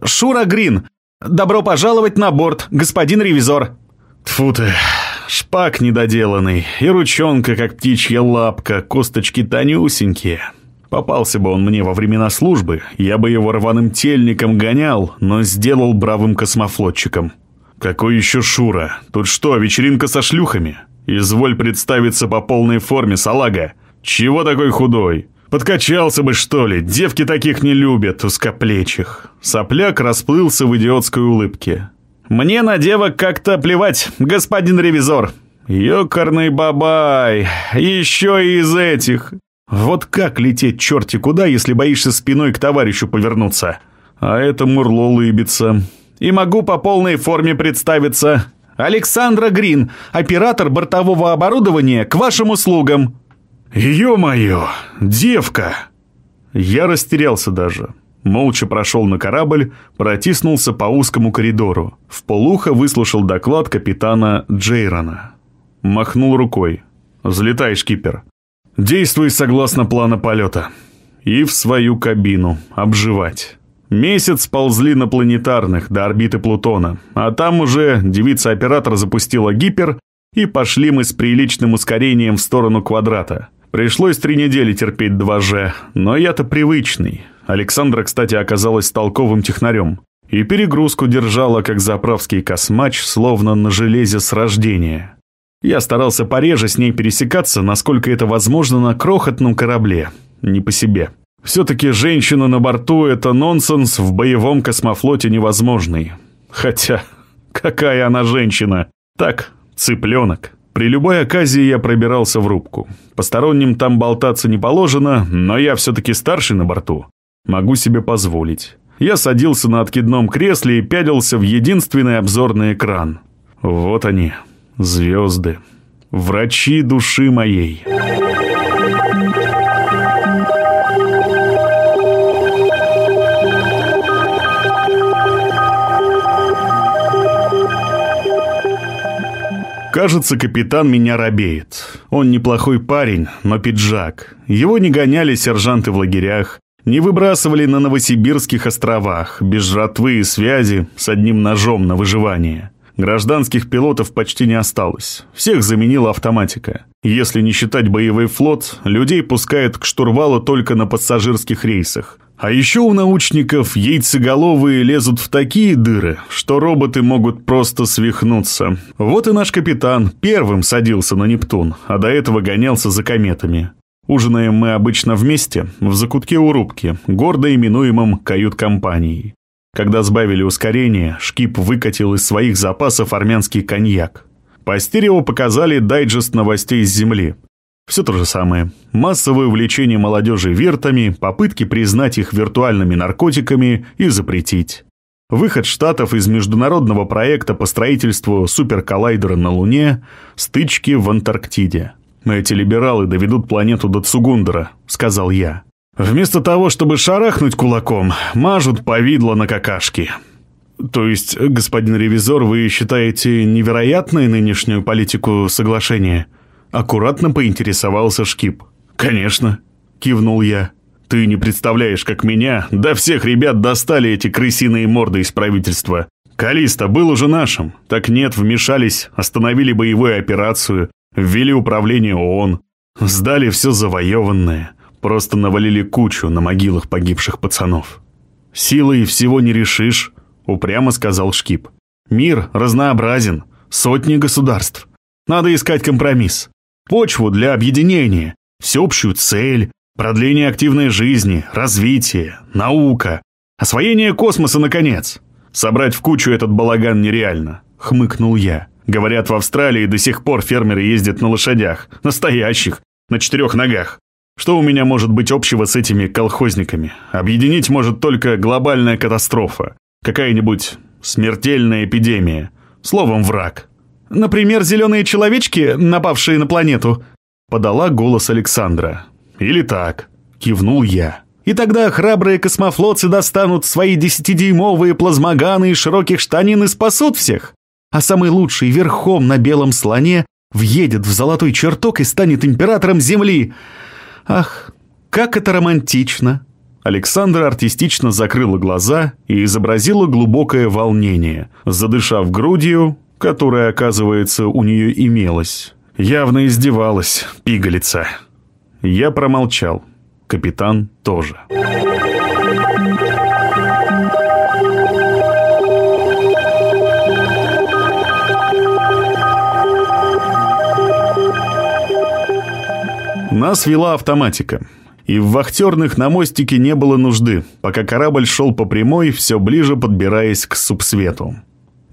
«Шура Грин! Добро пожаловать на борт, господин ревизор!» Тфу ты, Шпак недоделанный, и ручонка, как птичья лапка, косточки тонюсенькие. Попался бы он мне во времена службы, я бы его рваным тельником гонял, но сделал бравым космофлотчиком. Какой еще Шура? Тут что, вечеринка со шлюхами? Изволь представиться по полной форме, салага. Чего такой худой? Подкачался бы, что ли? Девки таких не любят, узкоплечих. Сопляк расплылся в идиотской улыбке. «Мне на девок как-то плевать, господин ревизор». «Ёкарный бабай, еще и из этих». Вот как лететь черти куда, если боишься спиной к товарищу повернуться? А это Мурло улыбится. И могу по полной форме представиться. Александра Грин, оператор бортового оборудования, к вашим услугам. Ё-моё, девка! Я растерялся даже. Молча прошел на корабль, протиснулся по узкому коридору. В полухо выслушал доклад капитана Джейрона. Махнул рукой. «Взлетай, шкипер. Действуй согласно плана полета. И в свою кабину. Обживать». Месяц ползли на планетарных до орбиты Плутона, а там уже девица-оператор запустила гипер, и пошли мы с приличным ускорением в сторону квадрата. Пришлось три недели терпеть 2G, но я-то привычный. Александра, кстати, оказалась толковым технарем. И перегрузку держала, как заправский космач, словно на железе с рождения. Я старался пореже с ней пересекаться, насколько это возможно на крохотном корабле. Не по себе. Все-таки женщина на борту – это нонсенс в боевом космофлоте невозможный. Хотя, какая она женщина? Так, цыпленок. При любой оказии я пробирался в рубку. Посторонним там болтаться не положено, но я все-таки старший на борту. Могу себе позволить. Я садился на откидном кресле и пялился в единственный обзорный экран. Вот они, звезды. Врачи души моей. Кажется, капитан меня робеет. Он неплохой парень, но пиджак. Его не гоняли сержанты в лагерях, не выбрасывали на Новосибирских островах, без жратвы и связи, с одним ножом на выживание. Гражданских пилотов почти не осталось. Всех заменила автоматика. Если не считать боевой флот, людей пускают к штурвалу только на пассажирских рейсах. А еще у научников яйцеголовые лезут в такие дыры, что роботы могут просто свихнуться. Вот и наш капитан первым садился на Нептун, а до этого гонялся за кометами. Ужинаем мы обычно вместе, в закутке у рубки, гордо именуемом кают-компанией. Когда сбавили ускорение, Шкип выкатил из своих запасов армянский коньяк. По стерео показали дайджест новостей с Земли. Все то же самое. Массовое увлечение молодежи виртами, попытки признать их виртуальными наркотиками и запретить. Выход Штатов из международного проекта по строительству суперколлайдера на Луне, стычки в Антарктиде. «Эти либералы доведут планету до Цугундера», — сказал я. «Вместо того, чтобы шарахнуть кулаком, мажут повидло на какашки». «То есть, господин ревизор, вы считаете невероятной нынешнюю политику соглашения?» Аккуратно поинтересовался Шкип. «Конечно», — кивнул я. «Ты не представляешь, как меня, да всех ребят достали эти крысиные морды из правительства. Калиста был уже нашим. Так нет, вмешались, остановили боевую операцию, Ввели управление ООН, сдали все завоеванное, просто навалили кучу на могилах погибших пацанов. «Силой всего не решишь», — упрямо сказал Шкип. «Мир разнообразен, сотни государств. Надо искать компромисс, почву для объединения, всеобщую цель, продление активной жизни, развитие, наука, освоение космоса, наконец. Собрать в кучу этот балаган нереально, хмыкнул я. Говорят, в Австралии до сих пор фермеры ездят на лошадях, настоящих, на четырех ногах. Что у меня может быть общего с этими колхозниками? Объединить может только глобальная катастрофа. Какая-нибудь смертельная эпидемия. Словом, враг. Например, зеленые человечки, напавшие на планету. Подала голос Александра. Или так. Кивнул я. И тогда храбрые космофлотцы достанут свои десятидюймовые плазмоганы и широких штанин и спасут всех. А самый лучший верхом на белом слоне въедет в золотой чертог и станет императором Земли. Ах, как это романтично!» Александра артистично закрыла глаза и изобразила глубокое волнение, задышав грудью, которая, оказывается, у нее имелась. Явно издевалась, пигалица. Я промолчал. Капитан тоже. Нас вела автоматика. И в вахтерных на мостике не было нужды, пока корабль шел по прямой, все ближе подбираясь к субсвету.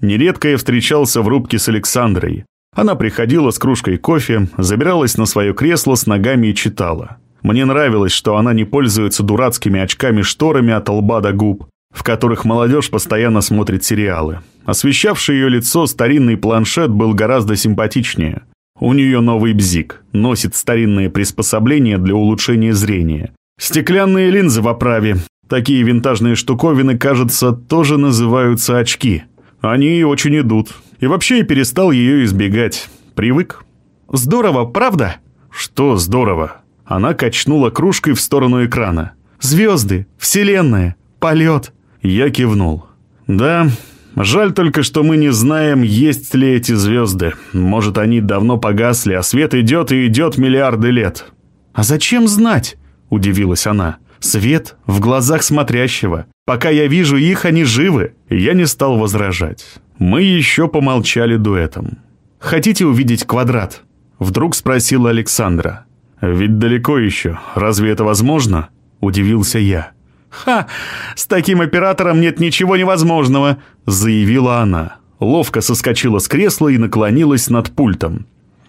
Нередко я встречался в рубке с Александрой. Она приходила с кружкой кофе, забиралась на свое кресло с ногами и читала. Мне нравилось, что она не пользуется дурацкими очками-шторами от лба до губ, в которых молодежь постоянно смотрит сериалы. Освещавший ее лицо старинный планшет был гораздо симпатичнее. У нее новый бзик, носит старинные приспособления для улучшения зрения. Стеклянные линзы в оправе. Такие винтажные штуковины, кажется, тоже называются очки. Они очень идут. И вообще я перестал ее избегать. Привык. Здорово, правда? Что здорово? Она качнула кружкой в сторону экрана. Звезды, вселенная, полет. Я кивнул. Да, Жаль только, что мы не знаем, есть ли эти звезды. Может, они давно погасли, а свет идет и идет миллиарды лет. «А зачем знать?» – удивилась она. «Свет в глазах смотрящего. Пока я вижу их, они живы». Я не стал возражать. Мы еще помолчали дуэтом. «Хотите увидеть квадрат?» – вдруг спросила Александра. «Ведь далеко еще. Разве это возможно?» – удивился я. «Ха! С таким оператором нет ничего невозможного!» – заявила она. Ловко соскочила с кресла и наклонилась над пультом.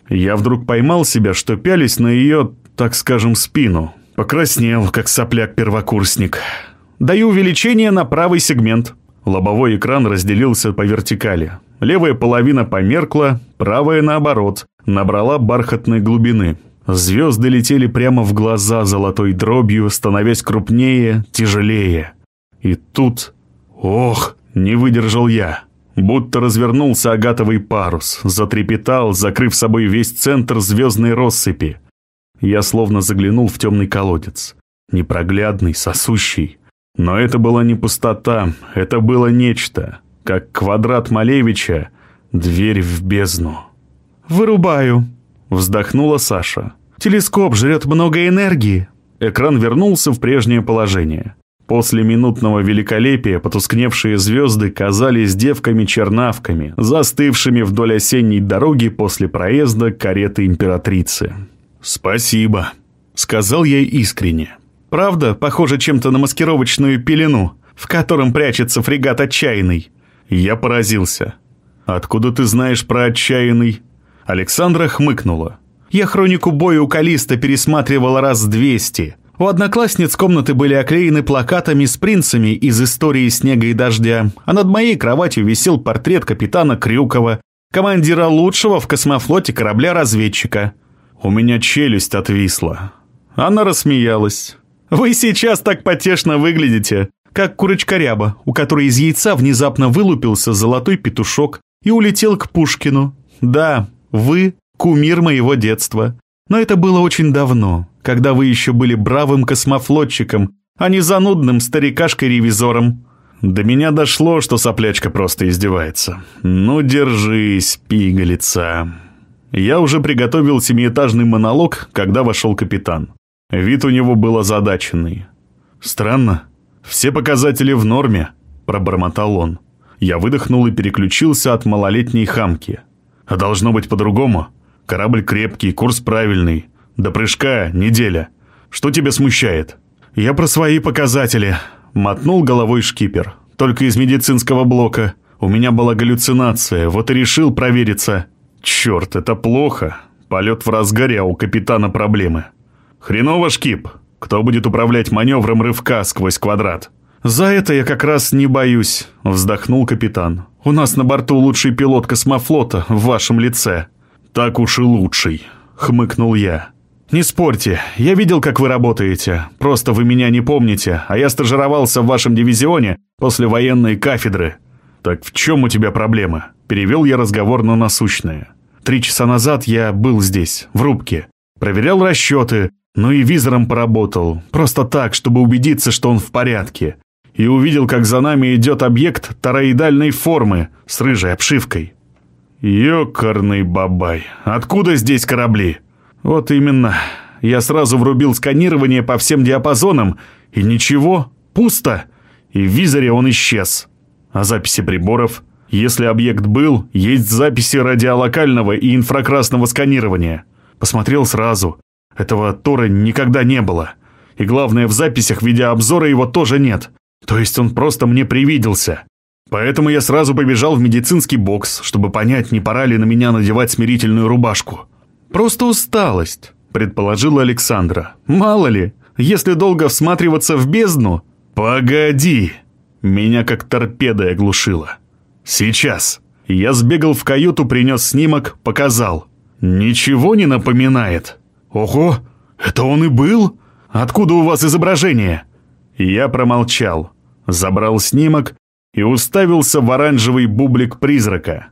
Я вдруг поймал себя, что пялись на ее, так скажем, спину. Покраснел, как сопляк-первокурсник. «Даю увеличение на правый сегмент». Лобовой экран разделился по вертикали. Левая половина померкла, правая, наоборот, набрала бархатной глубины. Звезды летели прямо в глаза золотой дробью, становясь крупнее, тяжелее. И тут... Ох, не выдержал я. Будто развернулся агатовый парус, затрепетал, закрыв собой весь центр звездной россыпи. Я словно заглянул в темный колодец. Непроглядный, сосущий. Но это была не пустота, это было нечто. Как квадрат Малевича, дверь в бездну. «Вырубаю», Вздохнула Саша. «Телескоп жрет много энергии». Экран вернулся в прежнее положение. После минутного великолепия потускневшие звезды казались девками-чернавками, застывшими вдоль осенней дороги после проезда кареты императрицы. «Спасибо», — сказал я искренне. «Правда, похоже чем-то на маскировочную пелену, в котором прячется фрегат «Отчаянный». Я поразился. «Откуда ты знаешь про «Отчаянный»?» Александра хмыкнула. «Я хронику боя у Калиста пересматривала раз двести. У одноклассниц комнаты были оклеены плакатами с принцами из истории снега и дождя, а над моей кроватью висел портрет капитана Крюкова, командира лучшего в космофлоте корабля-разведчика. У меня челюсть отвисла. Она рассмеялась. «Вы сейчас так потешно выглядите, как курочка-ряба, у которой из яйца внезапно вылупился золотой петушок и улетел к Пушкину. Да, вы – кумир моего детства. Но это было очень давно, когда вы еще были бравым космофлотчиком, а не занудным старикашкой-ревизором. До меня дошло, что соплячка просто издевается. Ну, держись, пигалица. Я уже приготовил семиэтажный монолог, когда вошел капитан. Вид у него был озадаченный. «Странно. Все показатели в норме», – пробормотал он. Я выдохнул и переключился от малолетней хамки – а должно быть по-другому. Корабль крепкий, курс правильный. До прыжка неделя. Что тебя смущает?» «Я про свои показатели», — мотнул головой шкипер. «Только из медицинского блока. У меня была галлюцинация, вот и решил провериться». «Черт, это плохо. Полет в разгаре, а у капитана проблемы. Хреново, шкип. Кто будет управлять маневром рывка сквозь квадрат?» «За это я как раз не боюсь», — вздохнул капитан. «У нас на борту лучший пилот космофлота в вашем лице». «Так уж и лучший», — хмыкнул я. «Не спорьте, я видел, как вы работаете. Просто вы меня не помните, а я стажировался в вашем дивизионе после военной кафедры». «Так в чем у тебя проблема?» Перевел я разговор на насущное. «Три часа назад я был здесь, в рубке. Проверял расчеты, ну и визором поработал. Просто так, чтобы убедиться, что он в порядке. И увидел, как за нами идет объект тороидальной формы с рыжей обшивкой». «Ёкарный бабай! Откуда здесь корабли?» Вот именно. Я сразу врубил сканирование по всем диапазонам, и ничего, пусто. И в визоре он исчез. А записи приборов? Если объект был, есть записи радиолокального и инфракрасного сканирования. Посмотрел сразу. Этого Тора никогда не было. И главное, в записях видеообзора его тоже нет. То есть он просто мне привиделся. Поэтому я сразу побежал в медицинский бокс, чтобы понять, не пора ли на меня надевать смирительную рубашку. «Просто усталость», — предположила Александра. «Мало ли, если долго всматриваться в бездну...» «Погоди!» Меня как торпедой оглушило. «Сейчас!» Я сбегал в каюту, принес снимок, показал. «Ничего не напоминает?» «Ого! Это он и был? Откуда у вас изображение?» Я промолчал, забрал снимок и уставился в оранжевый бублик призрака.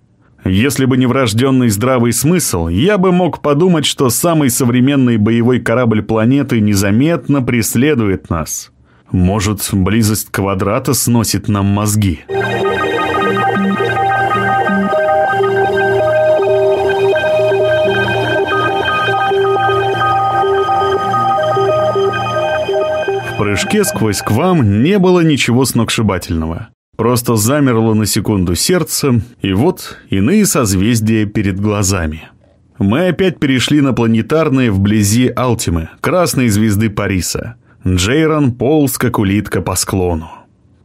Если бы не врожденный здравый смысл, я бы мог подумать, что самый современный боевой корабль планеты незаметно преследует нас. Может, близость квадрата сносит нам мозги? В прыжке сквозь квам не было ничего сногсшибательного. Просто замерло на секунду сердце, и вот иные созвездия перед глазами. Мы опять перешли на планетарные вблизи Алтимы, красной звезды Париса. Джейрон полз, как улитка по склону.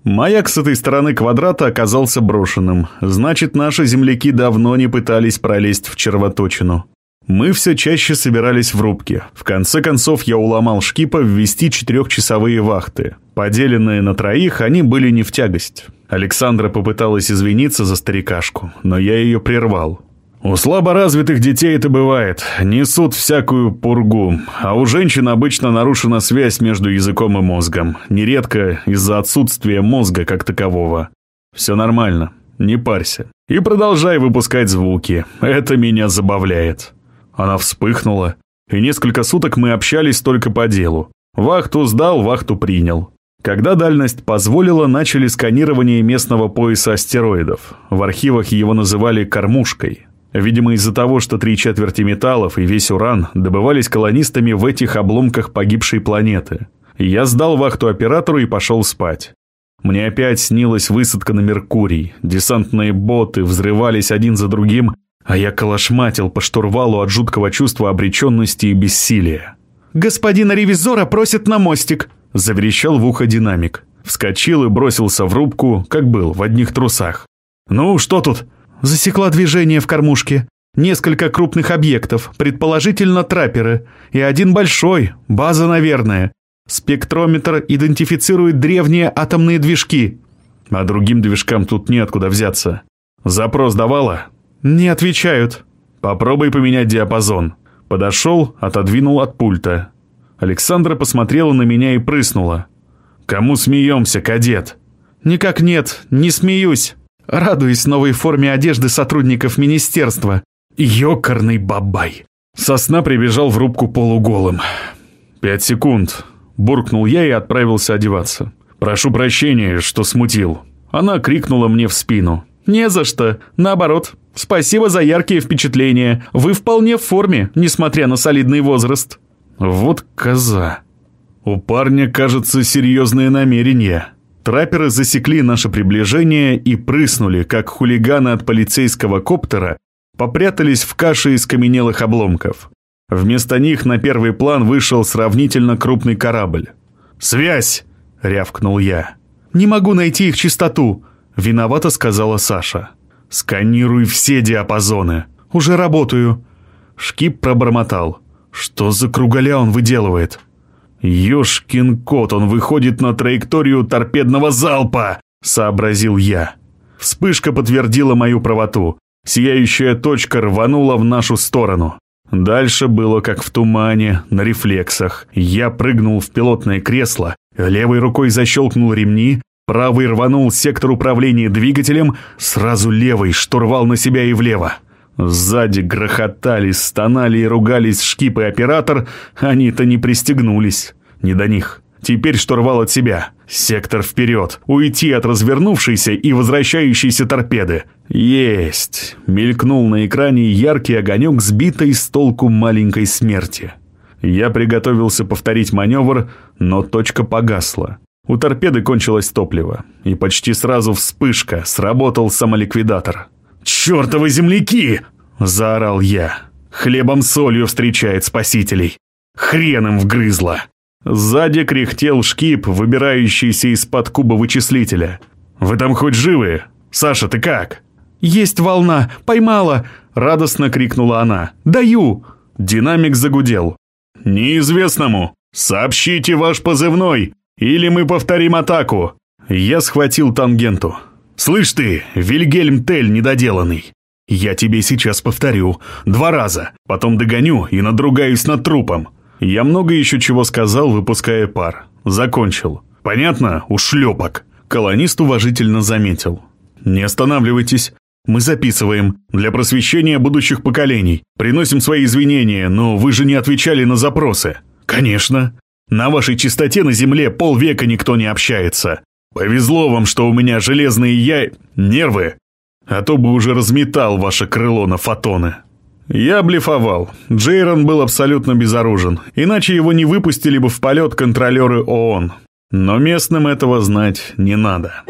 Маяк с этой стороны квадрата оказался брошенным, значит, наши земляки давно не пытались пролезть в червоточину. Мы все чаще собирались в рубке. В конце концов, я уломал Шкипа ввести четырехчасовые вахты. Поделенные на троих, они были не в тягость. Александра попыталась извиниться за старикашку, но я ее прервал. У слаборазвитых детей это бывает, несут всякую пургу, а у женщин обычно нарушена связь между языком и мозгом, нередко из-за отсутствия мозга как такового. Все нормально, не парься. И продолжай выпускать звуки, это меня забавляет. Она вспыхнула, и несколько суток мы общались только по делу. Вахту сдал, вахту принял. Когда дальность позволила, начали сканирование местного пояса астероидов. В архивах его называли «кормушкой». Видимо, из-за того, что три четверти металлов и весь уран добывались колонистами в этих обломках погибшей планеты. Я сдал вахту оператору и пошел спать. Мне опять снилась высадка на Меркурий. Десантные боты взрывались один за другим, а я колошматил по штурвалу от жуткого чувства обреченности и бессилия. «Господина ревизора просит на мостик», — заверещал в ухо динамик. Вскочил и бросился в рубку, как был, в одних трусах. «Ну, что тут?» «Засекла движение в кормушке. Несколько крупных объектов, предположительно трапперы. И один большой, база, наверное. Спектрометр идентифицирует древние атомные движки». «А другим движкам тут неоткуда взяться. Запрос давала?» «Не отвечают». «Попробуй поменять диапазон». Подошел, отодвинул от пульта. Александра посмотрела на меня и прыснула. «Кому смеемся, кадет?» «Никак нет, не смеюсь. Радуюсь новой форме одежды сотрудников министерства». «Ёкарный бабай!» Сосна прибежал в рубку полуголым. «Пять секунд», — буркнул я и отправился одеваться. «Прошу прощения, что смутил». Она крикнула мне в спину. «Не за что. Наоборот. Спасибо за яркие впечатления. Вы вполне в форме, несмотря на солидный возраст». Вот коза. У парня, кажется, серьезные намерения. Трапперы засекли наше приближение и прыснули, как хулиганы от полицейского коптера, попрятались в каше из каменелых обломков. Вместо них на первый план вышел сравнительно крупный корабль. «Связь!» — рявкнул я. «Не могу найти их частоту», — виновато сказала Саша. «Сканируй все диапазоны». «Уже работаю». Шкип пробормотал. «Что за кругаля он выделывает?» «Ёшкин кот, он выходит на траекторию торпедного залпа!» — сообразил я. Вспышка подтвердила мою правоту. Сияющая точка рванула в нашу сторону. Дальше было как в тумане, на рефлексах. Я прыгнул в пилотное кресло, левой рукой защелкнул ремни, правый рванул сектор управления двигателем, сразу левый штурвал на себя и влево. Сзади грохотали, стонали и ругались шкип и оператор, они-то не пристегнулись. Не до них. Теперь штурвал от себя. Сектор вперед. Уйти от развернувшейся и возвращающейся торпеды. Есть. Мелькнул на экране яркий огонек сбитой с толку маленькой смерти. Я приготовился повторить маневр, но точка погасла. У торпеды кончилось топливо. И почти сразу вспышка. Сработал самоликвидатор. «Чёртовы земляки!» – заорал я. «Хлебом-солью встречает спасителей. Хрен им вгрызло!» Сзади кряхтел шкип, выбирающийся из-под куба вычислителя. «Вы там хоть живы? Саша, ты как?» «Есть волна! Поймала!» — радостно крикнула она. «Даю!» Динамик загудел. «Неизвестному! Сообщите ваш позывной, или мы повторим атаку!» Я схватил тангенту. «Слышь ты, Вильгельм Тель недоделанный! Я тебе сейчас повторю. Два раза. Потом догоню и надругаюсь над трупом. Я много еще чего сказал, выпуская пар. Закончил. Понятно? Ушлепок. Колонист уважительно заметил. Не останавливайтесь. Мы записываем. Для просвещения будущих поколений. Приносим свои извинения, но вы же не отвечали на запросы. Конечно. На вашей чистоте на Земле полвека никто не общается. Повезло вам, что у меня железные я... нервы. А то бы уже разметал ваше крыло на фотоны. Я блефовал. Джейрон был абсолютно безоружен, иначе его не выпустили бы в полет контролеры ООН. Но местным этого знать не надо.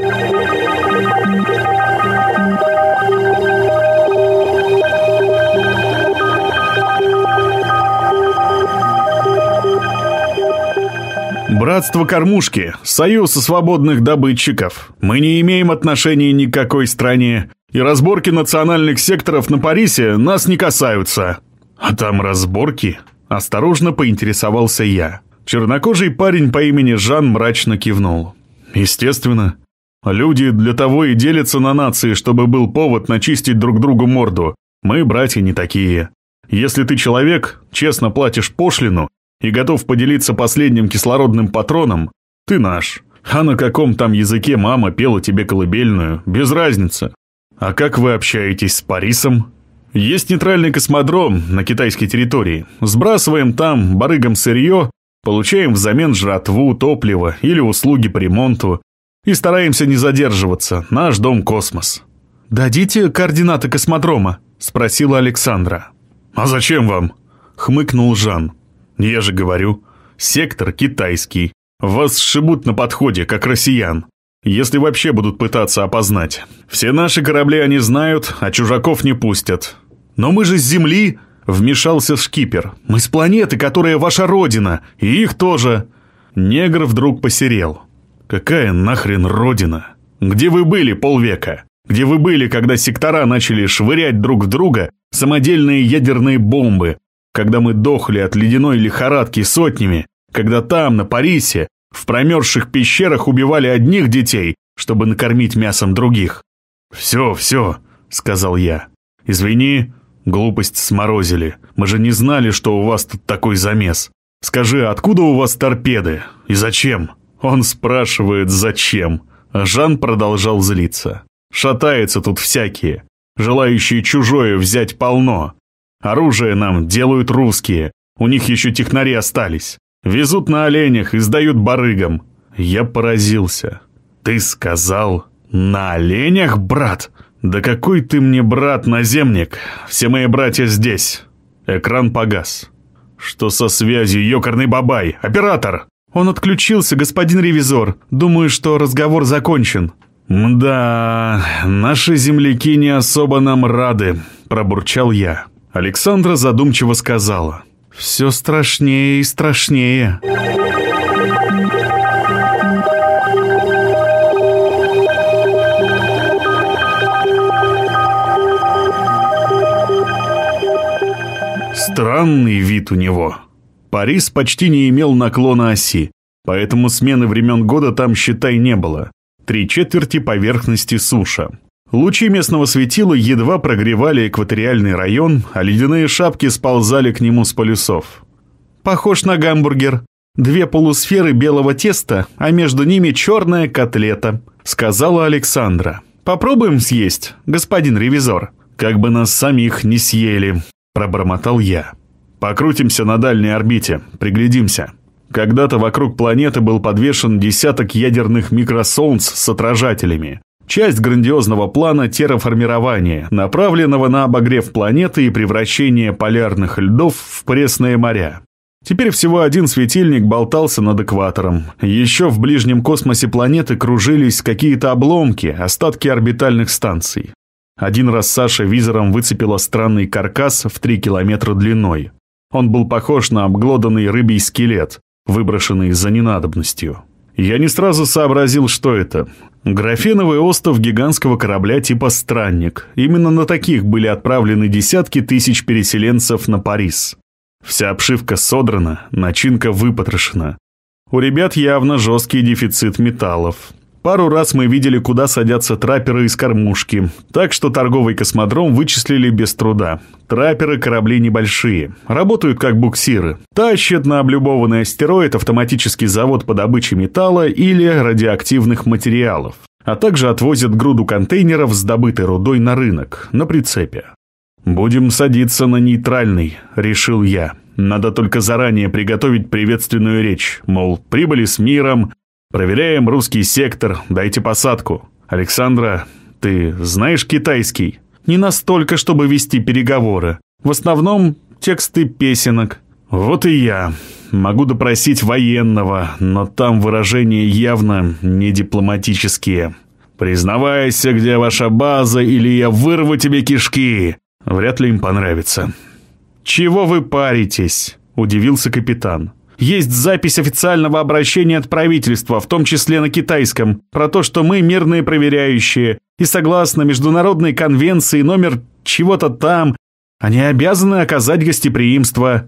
Братство кормушки, союз свободных добытчиков. Мы не имеем отношений ни к какой стране, и разборки национальных секторов на Парисе нас не касаются». «А там разборки?» – осторожно поинтересовался я. Чернокожий парень по имени Жан мрачно кивнул. «Естественно. Люди для того и делятся на нации, чтобы был повод начистить друг другу морду. Мы, братья, не такие. Если ты человек, честно платишь пошлину и готов поделиться последним кислородным патроном, ты наш. А на каком там языке мама пела тебе колыбельную, без разницы. «А как вы общаетесь с Парисом?» «Есть нейтральный космодром на китайской территории. Сбрасываем там барыгам сырье, получаем взамен жратву, топливо или услуги по ремонту. И стараемся не задерживаться. Наш дом космос». «Дадите координаты космодрома?» – спросила Александра. «А зачем вам?» – хмыкнул Жан. «Я же говорю, сектор китайский. Вас сшибут на подходе, как россиян. Если вообще будут пытаться опознать. Все наши корабли они знают, а чужаков не пустят. Но мы же с Земли, вмешался шкипер. Мы с планеты, которая ваша родина, и их тоже. Негр вдруг посерел. Какая нахрен родина? Где вы были полвека? Где вы были, когда сектора начали швырять друг в друга самодельные ядерные бомбы? Когда мы дохли от ледяной лихорадки сотнями? Когда там, на Парисе, в промерзших пещерах убивали одних детей, чтобы накормить мясом других. «Все, все», — сказал я. «Извини, глупость сморозили. Мы же не знали, что у вас тут такой замес. Скажи, откуда у вас торпеды? И зачем?» Он спрашивает, зачем. Жан продолжал злиться. «Шатается тут всякие. Желающие чужое взять полно. Оружие нам делают русские. У них еще технари остались. Везут на оленях и сдают барыгам. Я поразился. Ты сказал, на оленях, брат? Да какой ты мне брат, наземник? Все мои братья здесь. Экран погас. Что со связью, ёкарный бабай? Оператор! Он отключился, господин ревизор. Думаю, что разговор закончен. «Да, наши земляки не особо нам рады», – пробурчал я. Александра задумчиво сказала. Все страшнее и страшнее. Странный вид у него. Парис почти не имел наклона оси, поэтому смены времен года там, считай, не было. Три четверти поверхности суша. Лучи местного светила едва прогревали экваториальный район, а ледяные шапки сползали к нему с полюсов. «Похож на гамбургер. Две полусферы белого теста, а между ними черная котлета», — сказала Александра. «Попробуем съесть, господин ревизор». «Как бы нас самих не съели», — пробормотал я. «Покрутимся на дальней орбите, приглядимся». Когда-то вокруг планеты был подвешен десяток ядерных микросолнц с отражателями. Часть грандиозного плана терраформирования, направленного на обогрев планеты и превращение полярных льдов в пресные моря. Теперь всего один светильник болтался над экватором. Еще в ближнем космосе планеты кружились какие-то обломки, остатки орбитальных станций. Один раз Саша визором выцепила странный каркас в 3 километра длиной. Он был похож на обглоданный рыбий скелет, выброшенный за ненадобностью. Я не сразу сообразил, что это. Графеновый остов гигантского корабля типа «Странник». Именно на таких были отправлены десятки тысяч переселенцев на Парис. Вся обшивка содрана, начинка выпотрошена. У ребят явно жесткий дефицит металлов. Пару раз мы видели, куда садятся трапперы из кормушки, так что торговый космодром вычислили без труда. Трапперы корабли небольшие, работают как буксиры. Тащат на облюбованный астероид автоматический завод по добыче металла или радиоактивных материалов, а также отвозят груду контейнеров с добытой рудой на рынок, на прицепе. «Будем садиться на нейтральный», — решил я. Надо только заранее приготовить приветственную речь, мол, прибыли с миром, Проверяем русский сектор, дайте посадку. Александра, ты знаешь китайский? Не настолько, чтобы вести переговоры. В основном тексты песенок. Вот и я. Могу допросить военного, но там выражения явно не дипломатические. Признавайся, где ваша база, или я вырву тебе кишки. Вряд ли им понравится. Чего вы паритесь? Удивился капитан. Есть запись официального обращения от правительства, в том числе на китайском, про то, что мы мирные проверяющие, и согласно Международной конвенции номер чего-то там, они обязаны оказать гостеприимство».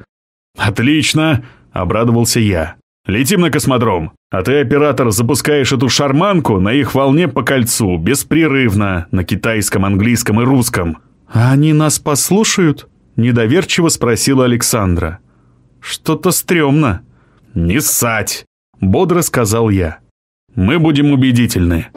«Отлично!» — обрадовался я. «Летим на космодром, а ты, оператор, запускаешь эту шарманку на их волне по кольцу, беспрерывно, на китайском, английском и русском». «А они нас послушают?» — недоверчиво спросила Александра. Что-то стрёмно». «Не ссать!» — бодро сказал я. «Мы будем убедительны».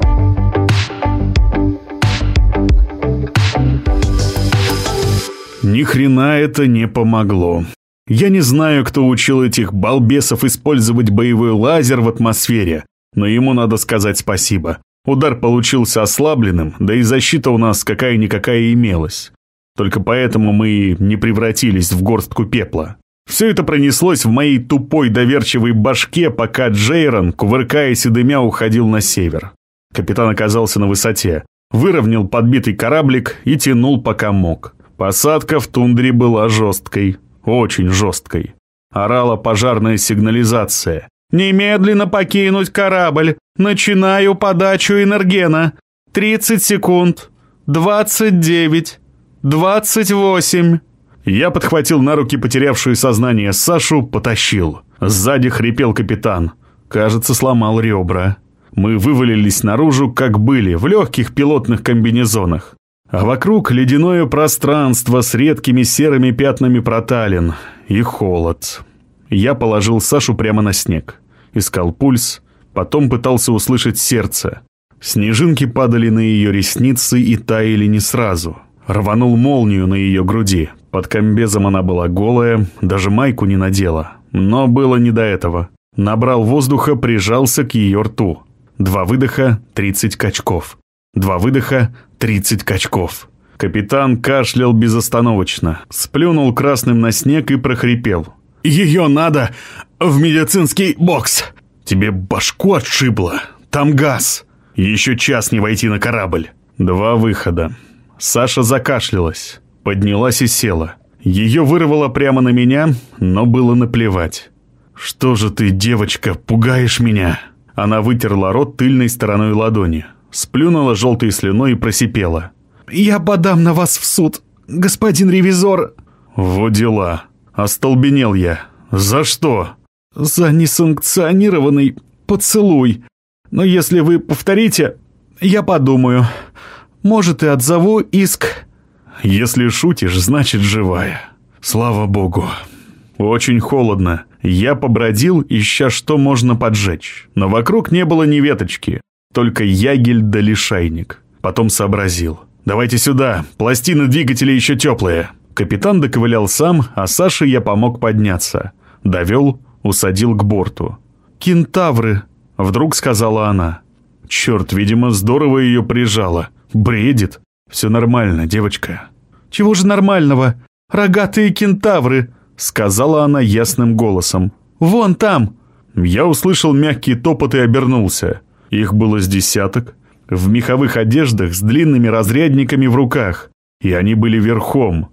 Ни хрена это не помогло. Я не знаю, кто учил этих балбесов использовать боевой лазер в атмосфере, но ему надо сказать спасибо. Удар получился ослабленным, да и защита у нас какая-никакая имелась. Только поэтому мы и не превратились в горстку пепла. Все это пронеслось в моей тупой доверчивой башке, пока Джейрон, кувыркаясь и дымя, уходил на север. Капитан оказался на высоте, выровнял подбитый кораблик и тянул пока мог. Посадка в тундре была жесткой, очень жесткой. Орала пожарная сигнализация. «Немедленно покинуть корабль! Начинаю подачу энергена! 30 секунд! 29! 28!» Я подхватил на руки потерявшую сознание Сашу, потащил. Сзади хрипел капитан. Кажется, сломал ребра. Мы вывалились наружу, как были, в легких пилотных комбинезонах. А вокруг ледяное пространство с редкими серыми пятнами проталин. И холод. Я положил Сашу прямо на снег. Искал пульс, потом пытался услышать сердце. Снежинки падали на ее ресницы и таяли не сразу. Рванул молнию на ее груди, под комбезом она была голая, даже майку не надела. Но было не до этого. Набрал воздуха, прижался к ее рту. Два выдоха, 30 качков. Два выдоха, 30 качков. Капитан кашлял безостановочно, сплюнул красным на снег и прохрипел. «Ее надо в медицинский бокс!» «Тебе башку отшибло! Там газ!» «Еще час не войти на корабль!» Два выхода. Саша закашлялась. Поднялась и села. Ее вырвало прямо на меня, но было наплевать. «Что же ты, девочка, пугаешь меня?» Она вытерла рот тыльной стороной ладони, сплюнула желтой слюной и просипела. «Я подам на вас в суд, господин ревизор!» «Во дела!» Остолбенел я. «За что?» «За несанкционированный поцелуй. Но если вы повторите, я подумаю. Может, и отзову иск...» «Если шутишь, значит живая. Слава богу. Очень холодно. Я побродил, ища, что можно поджечь. Но вокруг не было ни веточки, только ягель да лишайник. Потом сообразил. «Давайте сюда, пластины двигателя еще теплые». Капитан доковылял сам, а Саше я помог подняться. Довел, усадил к борту. «Кентавры», — вдруг сказала она. «Черт, видимо, здорово ее прижало. Бредит. Все нормально, девочка». «Чего же нормального? Рогатые кентавры», — сказала она ясным голосом. «Вон там!» Я услышал мягкий топот и обернулся. Их было с десяток, в меховых одеждах с длинными разрядниками в руках. И они были верхом.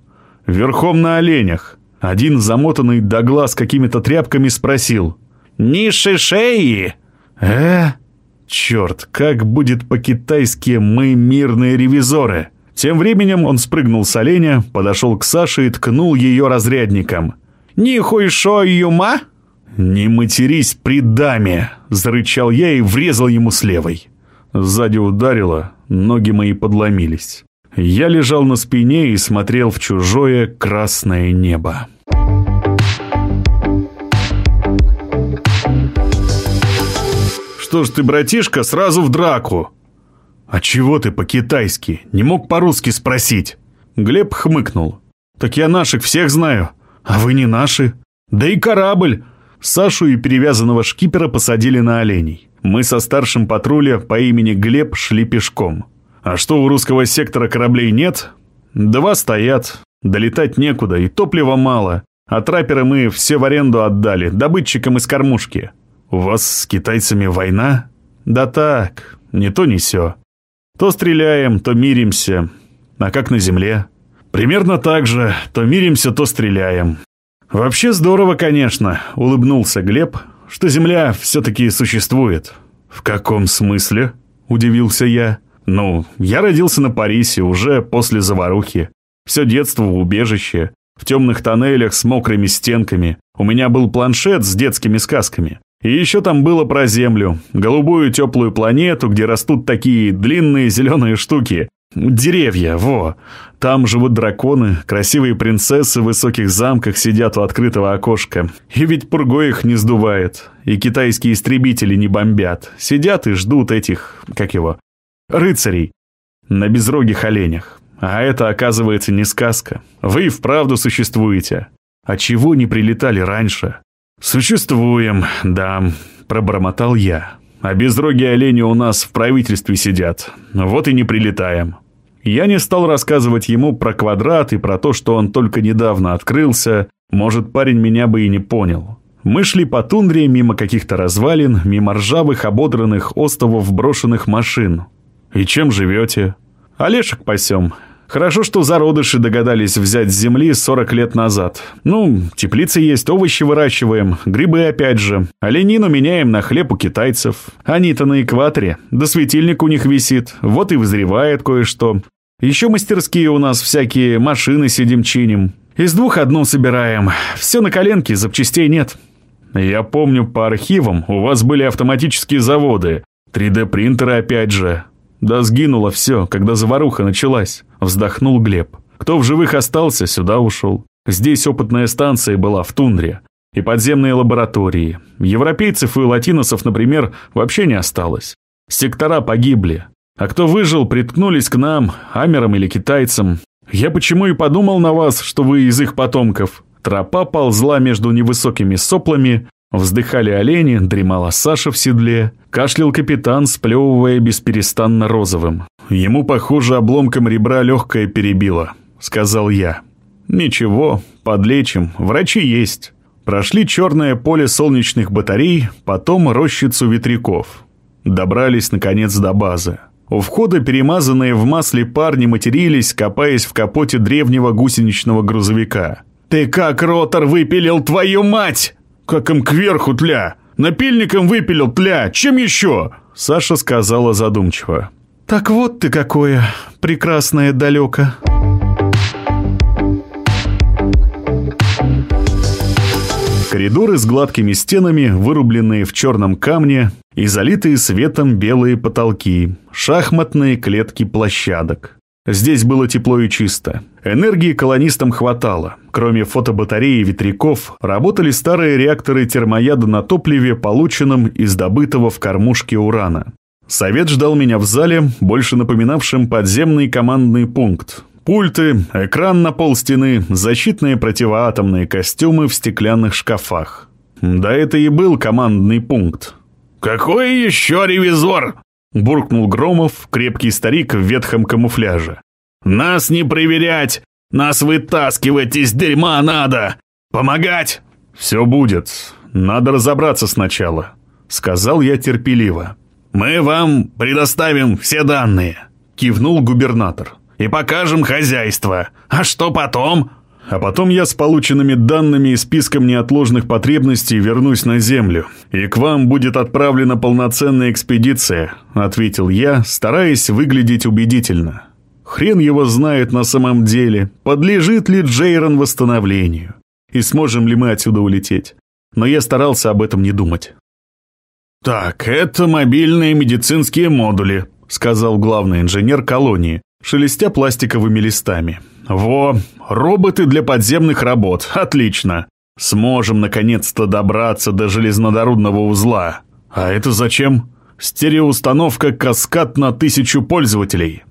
Верхом на оленях. Один, замотанный до глаз какими-то тряпками, спросил. «Ниши шеи?» «Э? Черт, как будет по-китайски «мы мирные ревизоры»?» Тем временем он спрыгнул с оленя, подошел к Саше и ткнул ее разрядником. «Нихуй шо юма?» «Не матерись при даме!» – зарычал я и врезал ему с левой. Сзади ударило, ноги мои подломились. Я лежал на спине и смотрел в чужое красное небо. «Что ж ты, братишка, сразу в драку?» «А чего ты по-китайски? Не мог по-русски спросить?» Глеб хмыкнул. «Так я наших всех знаю, а вы не наши. Да и корабль!» Сашу и перевязанного шкипера посадили на оленей. Мы со старшим патруля по имени Глеб шли пешком. А что у русского сектора кораблей нет? Два стоят, долетать некуда и топлива мало. А трапперы мы все в аренду отдали, добытчикам из кормушки. У вас с китайцами война? Да так, не то не сё. То стреляем, то миримся. А как на земле? Примерно так же. То миримся, то стреляем. Вообще здорово, конечно, улыбнулся Глеб, что земля все-таки существует. В каком смысле? Удивился я. Ну, я родился на Парисе уже после заварухи. Все детство в убежище, в темных тоннелях с мокрыми стенками. У меня был планшет с детскими сказками. И еще там было про Землю, голубую теплую планету, где растут такие длинные зеленые штуки. Деревья, во. Там живут драконы, красивые принцессы в высоких замках сидят у открытого окошка. И ведь пургой их не сдувает. И китайские истребители не бомбят. Сидят и ждут этих, как его, рыцарей. На безрогих оленях. А это, оказывается, не сказка. Вы и вправду существуете. А чего не прилетали раньше? «Существуем, да», — пробормотал я. «А безрогие олени у нас в правительстве сидят. Вот и не прилетаем». Я не стал рассказывать ему про квадрат и про то, что он только недавно открылся. Может, парень меня бы и не понял. Мы шли по тундре мимо каких-то развалин, мимо ржавых, ободранных остовов брошенных машин. «И чем живете?» «Олешек пасем. Хорошо, что зародыши догадались взять с земли 40 лет назад. Ну, теплицы есть, овощи выращиваем, грибы опять же. Оленину меняем на хлеб у китайцев. Они-то на экваторе, да светильник у них висит, вот и вызревает кое-что. Еще мастерские у нас всякие, машины сидим чиним. Из двух одну собираем. Все на коленке, запчастей нет. Я помню, по архивам у вас были автоматические заводы. 3D-принтеры опять же. Да сгинуло все, когда заваруха началась. Вздохнул Глеб. Кто в живых остался, сюда ушел. Здесь опытная станция была в тундре. И подземные лаборатории. Европейцев и латиносов, например, вообще не осталось. Сектора погибли. А кто выжил, приткнулись к нам, амерам или китайцам. Я почему и подумал на вас, что вы из их потомков. Тропа ползла между невысокими соплами, Вздыхали олени, дремала Саша в седле, кашлял капитан, сплевывая бесперестанно розовым. Ему, похоже, обломком ребра легкое перебило, сказал я. Ничего, подлечим, врачи есть. Прошли черное поле солнечных батарей, потом рощицу ветряков. Добрались, наконец, до базы. У входа перемазанные в масле парни матерились, копаясь в капоте древнего гусеничного грузовика. «Ты как, ротор, выпилил твою мать!» «Как им кверху, тля! Напильником выпилил, тля! Чем еще?» Саша сказала задумчиво. «Так вот ты какое прекрасное далеко!» Коридоры с гладкими стенами, вырубленные в черном камне и залитые светом белые потолки, шахматные клетки площадок. Здесь было тепло и чисто. Энергии колонистам хватало. Кроме фотобатареи и ветряков, работали старые реакторы термояда на топливе, полученном из добытого в кормушке урана. Совет ждал меня в зале, больше напоминавшем подземный командный пункт. Пульты, экран на пол стены, защитные противоатомные костюмы в стеклянных шкафах. Да это и был командный пункт. «Какой еще ревизор?» – буркнул Громов, крепкий старик в ветхом камуфляже. «Нас не проверять! Нас вытаскивать из дерьма надо! Помогать!» «Все будет. Надо разобраться сначала», – сказал я терпеливо. «Мы вам предоставим все данные», – кивнул губернатор и покажем хозяйство. А что потом?» А потом я с полученными данными и списком неотложных потребностей вернусь на Землю, и к вам будет отправлена полноценная экспедиция», — ответил я, стараясь выглядеть убедительно. «Хрен его знает на самом деле, подлежит ли Джейрон восстановлению, и сможем ли мы отсюда улететь. Но я старался об этом не думать». «Так, это мобильные медицинские модули», — сказал главный инженер колонии, шелестя пластиковыми листами. «Во, роботы для подземных работ, отлично. Сможем наконец-то добраться до железнодородного узла. А это зачем? Стереоустановка «Каскад» на тысячу пользователей».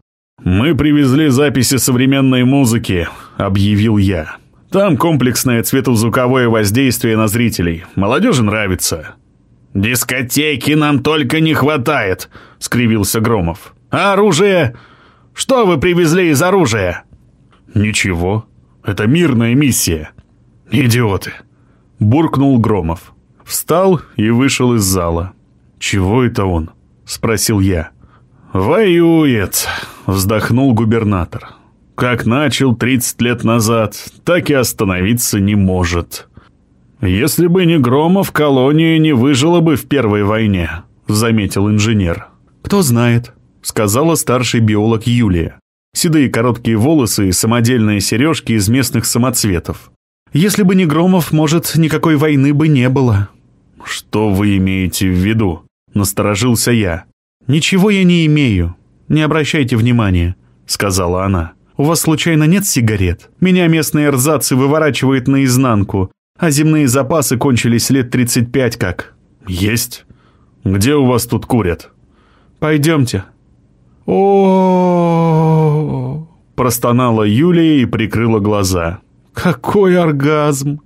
«Мы привезли записи современной музыки», — объявил я. «Там комплексное цветозвуковое воздействие на зрителей. Молодежи нравится». «Дискотеки нам только не хватает», — скривился Громов. «А оружие? Что вы привезли из оружия?» «Ничего. Это мирная миссия». «Идиоты!» — буркнул Громов. Встал и вышел из зала. «Чего это он?» — спросил я. «Воюет!» — вздохнул губернатор. «Как начал 30 лет назад, так и остановиться не может. Если бы не Громов, колония не выжила бы в Первой войне», — заметил инженер. «Кто знает», — сказала старший биолог Юлия. Седые короткие волосы и самодельные сережки из местных самоцветов. «Если бы не Громов, может, никакой войны бы не было». «Что вы имеете в виду?» — насторожился я. «Ничего я не имею. Не обращайте внимания», — сказала она. «У вас случайно нет сигарет? Меня местные эрзацы выворачивают наизнанку, а земные запасы кончились лет 35 как». «Есть. Где у вас тут курят?» «Пойдемте», о простонала Юлия и прикрыла глаза. «Какой оргазм!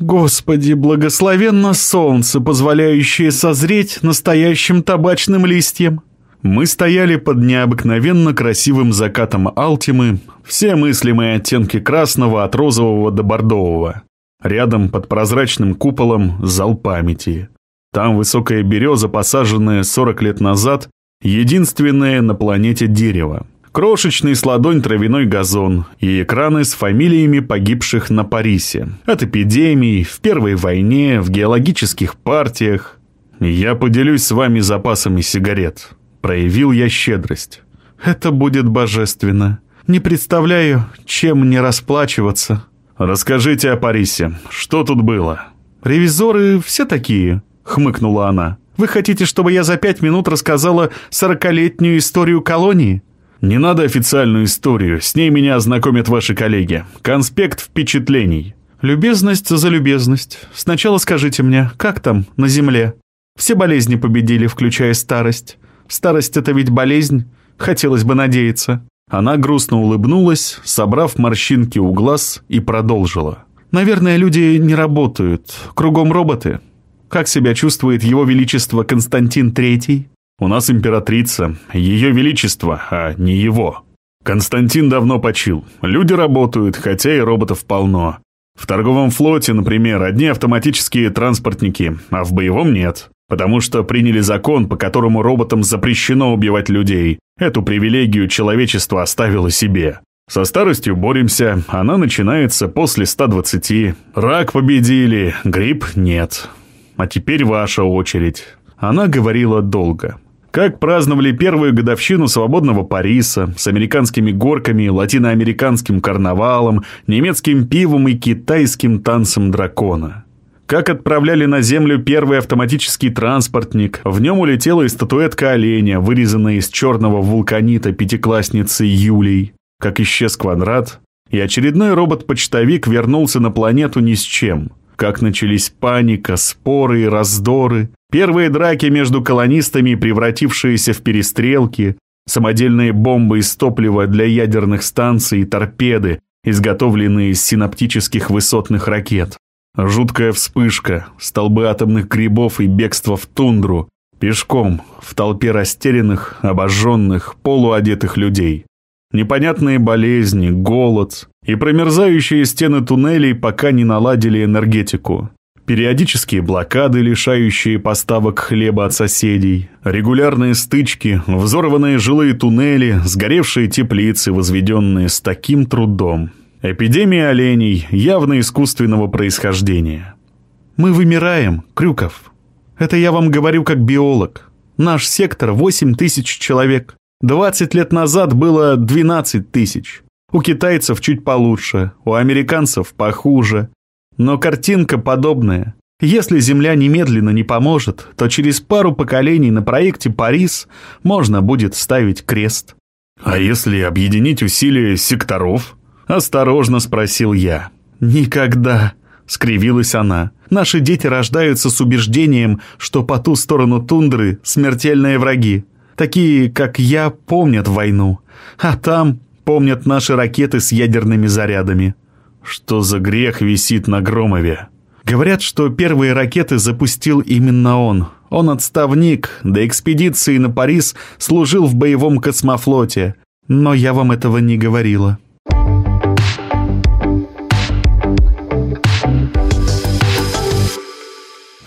Господи, благословенно солнце, позволяющее созреть настоящим табачным листьям!» Мы стояли под необыкновенно красивым закатом Алтимы, все мыслимые оттенки красного от розового до бордового. Рядом под прозрачным куполом зал памяти. Там высокая береза, посаженная 40 лет назад, Единственное на планете дерево. Крошечный с ладонь травяной газон и экраны с фамилиями погибших на Парисе. От эпидемий, в Первой войне, в геологических партиях. Я поделюсь с вами запасами сигарет. Проявил я щедрость. Это будет божественно. Не представляю, чем мне расплачиваться. Расскажите о Парисе. Что тут было? Ревизоры все такие, хмыкнула она. Вы хотите, чтобы я за пять минут рассказала сорокалетнюю историю колонии?» «Не надо официальную историю, с ней меня ознакомят ваши коллеги. Конспект впечатлений». «Любезность за любезность. Сначала скажите мне, как там, на земле? Все болезни победили, включая старость. Старость — это ведь болезнь? Хотелось бы надеяться». Она грустно улыбнулась, собрав морщинки у глаз, и продолжила. «Наверное, люди не работают. Кругом роботы. Как себя чувствует его величество Константин III? У нас императрица, ее величество, а не его. Константин давно почил. Люди работают, хотя и роботов полно. В торговом флоте, например, одни автоматические транспортники, а в боевом нет. потому что приняли закон, по которому роботам запрещено убивать людей. Эту привилегию человечество оставило себе. Со старостью боремся, она начинается после 120. Рак победили, грипп нет. А теперь ваша очередь. Она говорила долго. Как праздновали первую годовщину свободного Париса с американскими горками, латиноамериканским карнавалом, немецким пивом и китайским танцем дракона. Как отправляли на Землю первый автоматический транспортник, в нем улетела и статуэтка оленя, вырезанная из черного вулканита пятиклассницы Юлей. Как исчез квадрат, и очередной робот-почтовик вернулся на планету ни с чем. Как начались паника, споры и раздоры, Первые драки между колонистами, превратившиеся в перестрелки, самодельные бомбы из топлива для ядерных станций и торпеды, изготовленные из синаптических высотных ракет. Жуткая вспышка, столбы атомных грибов и бегство в тундру, пешком, в толпе растерянных, обожженных, полуодетых людей. Непонятные болезни, голод и промерзающие стены туннелей пока не наладили энергетику периодические блокады, лишающие поставок хлеба от соседей, регулярные стычки, взорванные жилые туннели, сгоревшие теплицы, возведенные с таким трудом. Эпидемия оленей явно искусственного происхождения. «Мы вымираем, Крюков. Это я вам говорю как биолог. Наш сектор 8 тысяч человек. 20 лет назад было 12 тысяч. У китайцев чуть получше, у американцев похуже. Но картинка подобная. Если Земля немедленно не поможет, то через пару поколений на проекте «Парис» можно будет ставить крест. «А если объединить усилия секторов?» – осторожно спросил я. «Никогда», – скривилась она. «Наши дети рождаются с убеждением, что по ту сторону тундры смертельные враги. Такие, как я, помнят войну. А там помнят наши ракеты с ядерными зарядами. Что за грех висит на Громове? Говорят, что первые ракеты запустил именно он. Он отставник, до экспедиции на Парис служил в боевом космофлоте. Но я вам этого не говорила.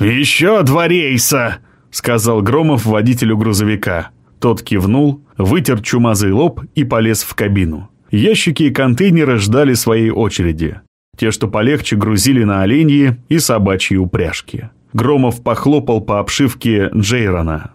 «Еще два рейса!» — сказал Громов водителю грузовика. Тот кивнул, вытер чумазый лоб и полез в кабину. Ящики и контейнеры ждали своей очереди. Те, что полегче, грузили на оленьи и собачьи упряжки. Громов похлопал по обшивке Джейрона.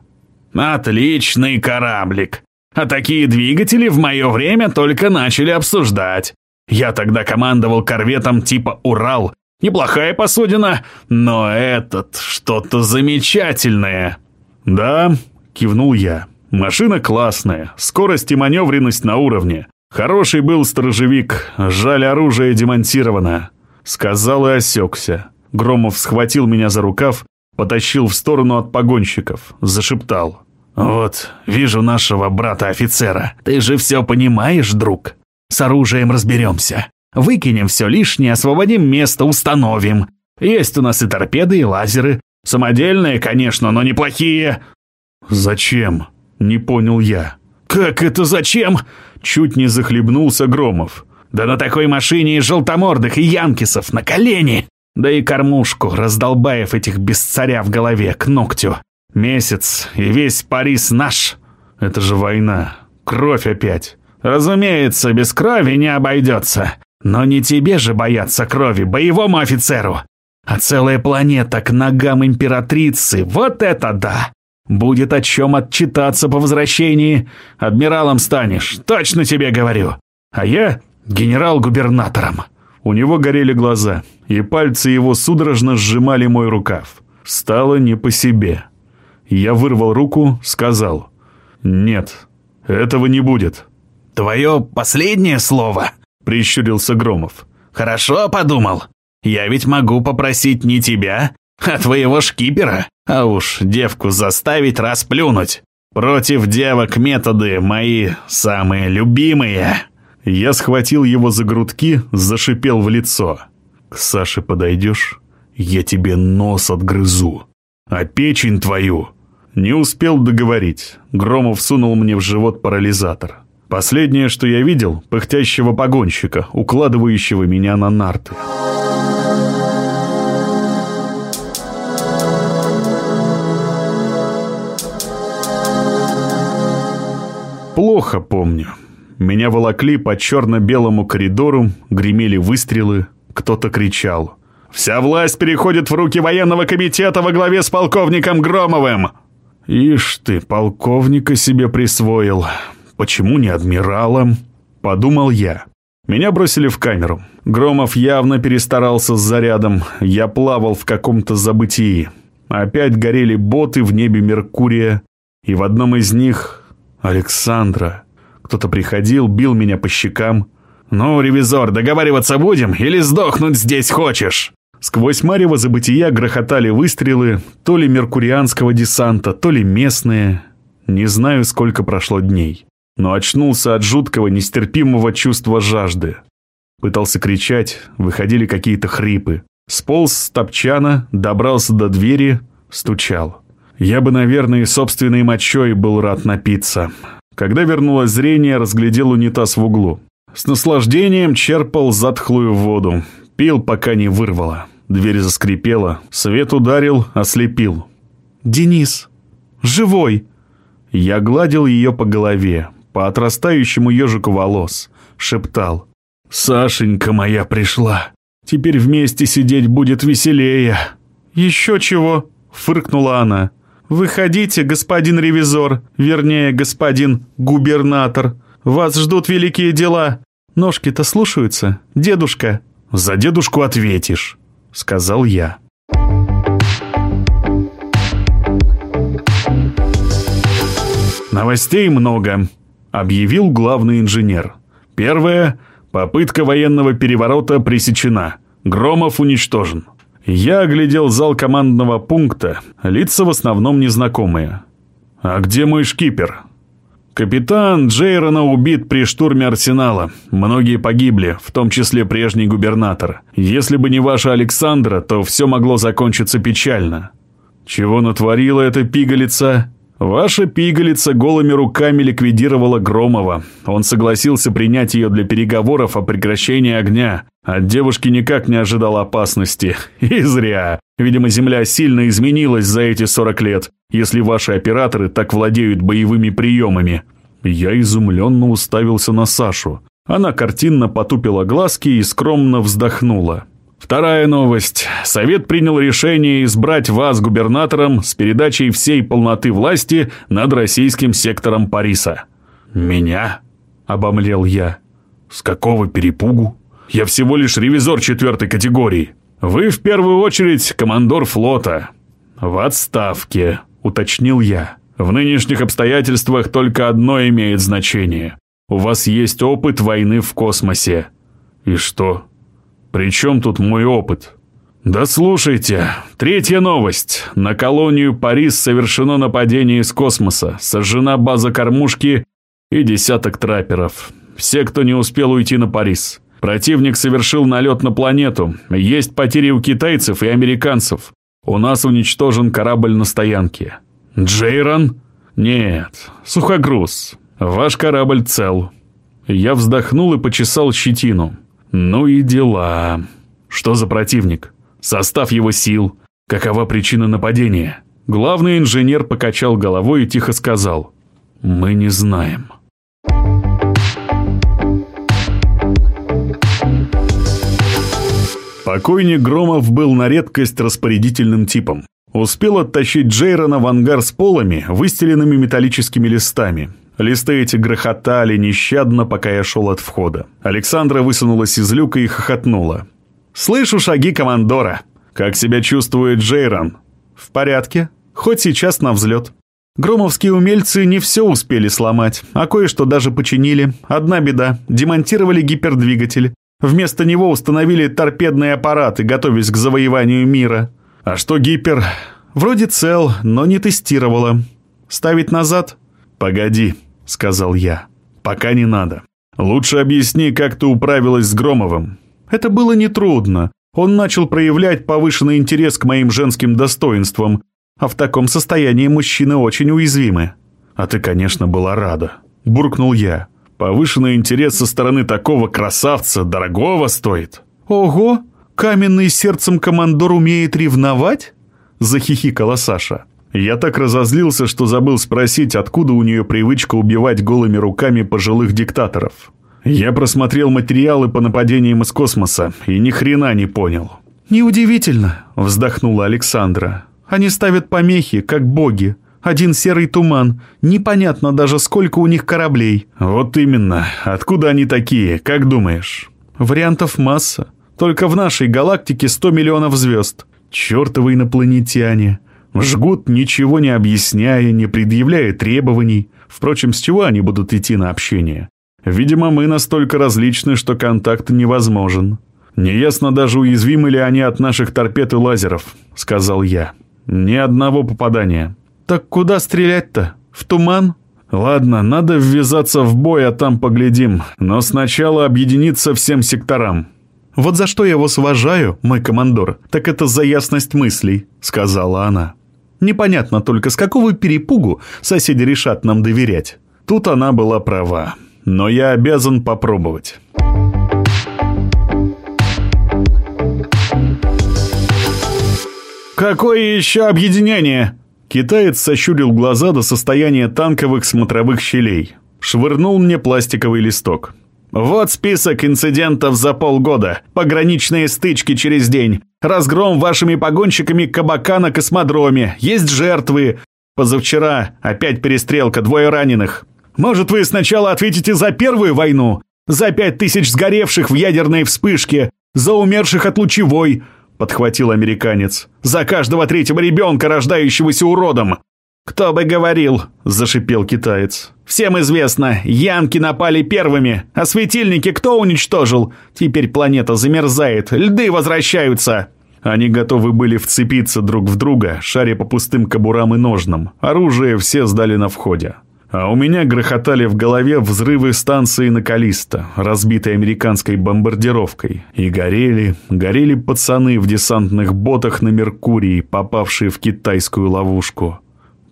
«Отличный кораблик! А такие двигатели в мое время только начали обсуждать. Я тогда командовал корветом типа «Урал». Неплохая посудина, но этот что-то замечательное». «Да», — кивнул я. «Машина классная, скорость и маневренность на уровне. Хороший был сторожевик, жаль оружие демонтировано. Сказал и осекся. Громов схватил меня за рукав, потащил в сторону от погонщиков, зашептал. «Вот, вижу нашего брата-офицера. Ты же все понимаешь, друг? С оружием разберемся. Выкинем все лишнее, освободим место, установим. Есть у нас и торпеды, и лазеры. Самодельные, конечно, но неплохие». «Зачем?» – не понял я. «Как это зачем?» Чуть не захлебнулся Громов. «Да на такой машине и желтомордых, и янкисов на колени! Да и кормушку, раздолбаев этих без царя в голове, к ногтю. Месяц, и весь Парис наш. Это же война. Кровь опять. Разумеется, без крови не обойдется. Но не тебе же бояться крови, боевому офицеру. А целая планета к ногам императрицы. Вот это да! Будет о чем отчитаться по возвращении. Адмиралом станешь, точно тебе говорю. А я генерал-губернатором». У него горели глаза, и пальцы его судорожно сжимали мой рукав. Стало не по себе. Я вырвал руку, сказал. «Нет, этого не будет». «Твое последнее слово?» — прищурился Громов. «Хорошо подумал. Я ведь могу попросить не тебя, а твоего шкипера. А уж девку заставить расплюнуть. Против девок методы мои самые любимые. Я схватил его за грудки, зашипел в лицо. К Саше подойдешь, я тебе нос отгрызу. А печень твою... Не успел договорить. Громов сунул мне в живот парализатор. Последнее, что я видел, пыхтящего погонщика, укладывающего меня на нарты. Плохо помню. Меня волокли по черно-белому коридору, гремели выстрелы, кто-то кричал. «Вся власть переходит в руки военного комитета во главе с полковником Громовым!» «Ишь ты, полковника себе присвоил. Почему не адмиралом?» Подумал я. Меня бросили в камеру. Громов явно перестарался с зарядом. Я плавал в каком-то забытии. Опять горели боты в небе Меркурия. И в одном из них Александра. Кто-то приходил, бил меня по щекам. «Ну, ревизор, договариваться будем или сдохнуть здесь хочешь?» Сквозь марево забытия грохотали выстрелы, то ли меркурианского десанта, то ли местные. Не знаю, сколько прошло дней. Но очнулся от жуткого, нестерпимого чувства жажды. Пытался кричать, выходили какие-то хрипы. Сполз с топчана, добрался до двери, стучал. Я бы, наверное, и собственной мочой был рад напиться. Когда вернулось зрение, разглядел унитаз в углу. С наслаждением черпал затхлую воду. Пил, пока не вырвало. Дверь заскрипела, свет ударил, ослепил. «Денис! Живой!» Я гладил ее по голове, по отрастающему ежику волос. Шептал. «Сашенька моя пришла. Теперь вместе сидеть будет веселее». «Еще чего?» — фыркнула она. «Выходите, господин ревизор, вернее, господин губернатор. Вас ждут великие дела. Ножки-то слушаются, дедушка». «За дедушку ответишь», — сказал я. «Новостей много», — объявил главный инженер. «Первое. Попытка военного переворота пресечена. Громов уничтожен. Я оглядел зал командного пункта, лица в основном незнакомые. «А где мой шкипер?» «Капитан Джейрона убит при штурме Арсенала. Многие погибли, в том числе прежний губернатор. Если бы не ваша Александра, то все могло закончиться печально». «Чего натворила эта пигалица?» Ваша пигалица голыми руками ликвидировала Громова. Он согласился принять ее для переговоров о прекращении огня. От девушки никак не ожидал опасности. И зря. Видимо, Земля сильно изменилась за эти 40 лет, если ваши операторы так владеют боевыми приемами. Я изумленно уставился на Сашу. Она картинно потупила глазки и скромно вздохнула. Вторая новость. Совет принял решение избрать вас губернатором с передачей всей полноты власти над российским сектором Париса. Меня? Обомлел я. С какого перепугу? Я всего лишь ревизор четвертой категории. Вы в первую очередь командор флота. В отставке, уточнил я. В нынешних обстоятельствах только одно имеет значение. У вас есть опыт войны в космосе. И что? «При чем тут мой опыт?» «Да слушайте, третья новость. На колонию Парис совершено нападение из космоса, сожжена база кормушки и десяток трапперов. Все, кто не успел уйти на Парис. Противник совершил налет на планету. Есть потери у китайцев и американцев. У нас уничтожен корабль на стоянке. Джейрон? Нет, сухогруз. Ваш корабль цел». Я вздохнул и почесал щетину. Ну и дела. Что за противник? Состав его сил? Какова причина нападения? Главный инженер покачал головой и тихо сказал. Мы не знаем. Покойник Громов был на редкость распорядительным типом. Успел оттащить Джейрона в ангар с полами, выстеленными металлическими листами, Листы эти грохотали нещадно, пока я шел от входа. Александра высунулась из люка и хохотнула. «Слышу шаги командора. Как себя чувствует Джейрон?» «В порядке. Хоть сейчас на взлет». Громовские умельцы не все успели сломать, а кое-что даже починили. Одна беда – демонтировали гипердвигатель. Вместо него установили торпедные аппараты, готовясь к завоеванию мира. А что гипер? Вроде цел, но не тестировала. Ставить назад? Погоди сказал я. «Пока не надо. Лучше объясни, как ты управилась с Громовым». Это было нетрудно. Он начал проявлять повышенный интерес к моим женским достоинствам, а в таком состоянии мужчины очень уязвимы. «А ты, конечно, была рада», — буркнул я. «Повышенный интерес со стороны такого красавца дорогого стоит». «Ого! Каменный сердцем командор умеет ревновать?» — захихикала Саша. Я так разозлился, что забыл спросить, откуда у нее привычка убивать голыми руками пожилых диктаторов. Я просмотрел материалы по нападениям из космоса и ни хрена не понял. «Неудивительно», — вздохнула Александра. «Они ставят помехи, как боги. Один серый туман. Непонятно даже, сколько у них кораблей». «Вот именно. Откуда они такие, как думаешь?» «Вариантов масса. Только в нашей галактике 100 миллионов звезд. Чертовы инопланетяне. Жгут, ничего не объясняя, не предъявляя требований. Впрочем, с чего они будут идти на общение? Видимо, мы настолько различны, что контакт невозможен. Неясно даже, уязвимы ли они от наших торпед и лазеров, сказал я. Ни одного попадания. Так куда стрелять-то? В туман? Ладно, надо ввязаться в бой, а там поглядим. Но сначала объединиться всем секторам. Вот за что я вас уважаю, мой командор, так это за ясность мыслей, сказала она. Непонятно только, с какого перепугу соседи решат нам доверять. Тут она была права но я обязан попробовать. «Какое еще объединение?» Китаец сощурил глаза до состояния танковых смотровых щелей. Швырнул мне пластиковый листок. «Вот список инцидентов за полгода. Пограничные стычки через день. Разгром вашими погонщиками кабака на космодроме. Есть жертвы. Позавчера опять перестрелка, двое раненых. Может, вы сначала ответите за первую войну? За пять тысяч сгоревших в ядерной вспышке? За умерших от лучевой?» — подхватил американец. «За каждого третьего ребенка, рождающегося уродом!» «Кто бы говорил!» – зашипел китаец. «Всем известно, янки напали первыми, а светильники кто уничтожил? Теперь планета замерзает, льды возвращаются!» Они готовы были вцепиться друг в друга, шаря по пустым кобурам и ножнам. Оружие все сдали на входе. А у меня грохотали в голове взрывы станции на Калиста, разбитой американской бомбардировкой. И горели, горели пацаны в десантных ботах на Меркурии, попавшие в китайскую ловушку.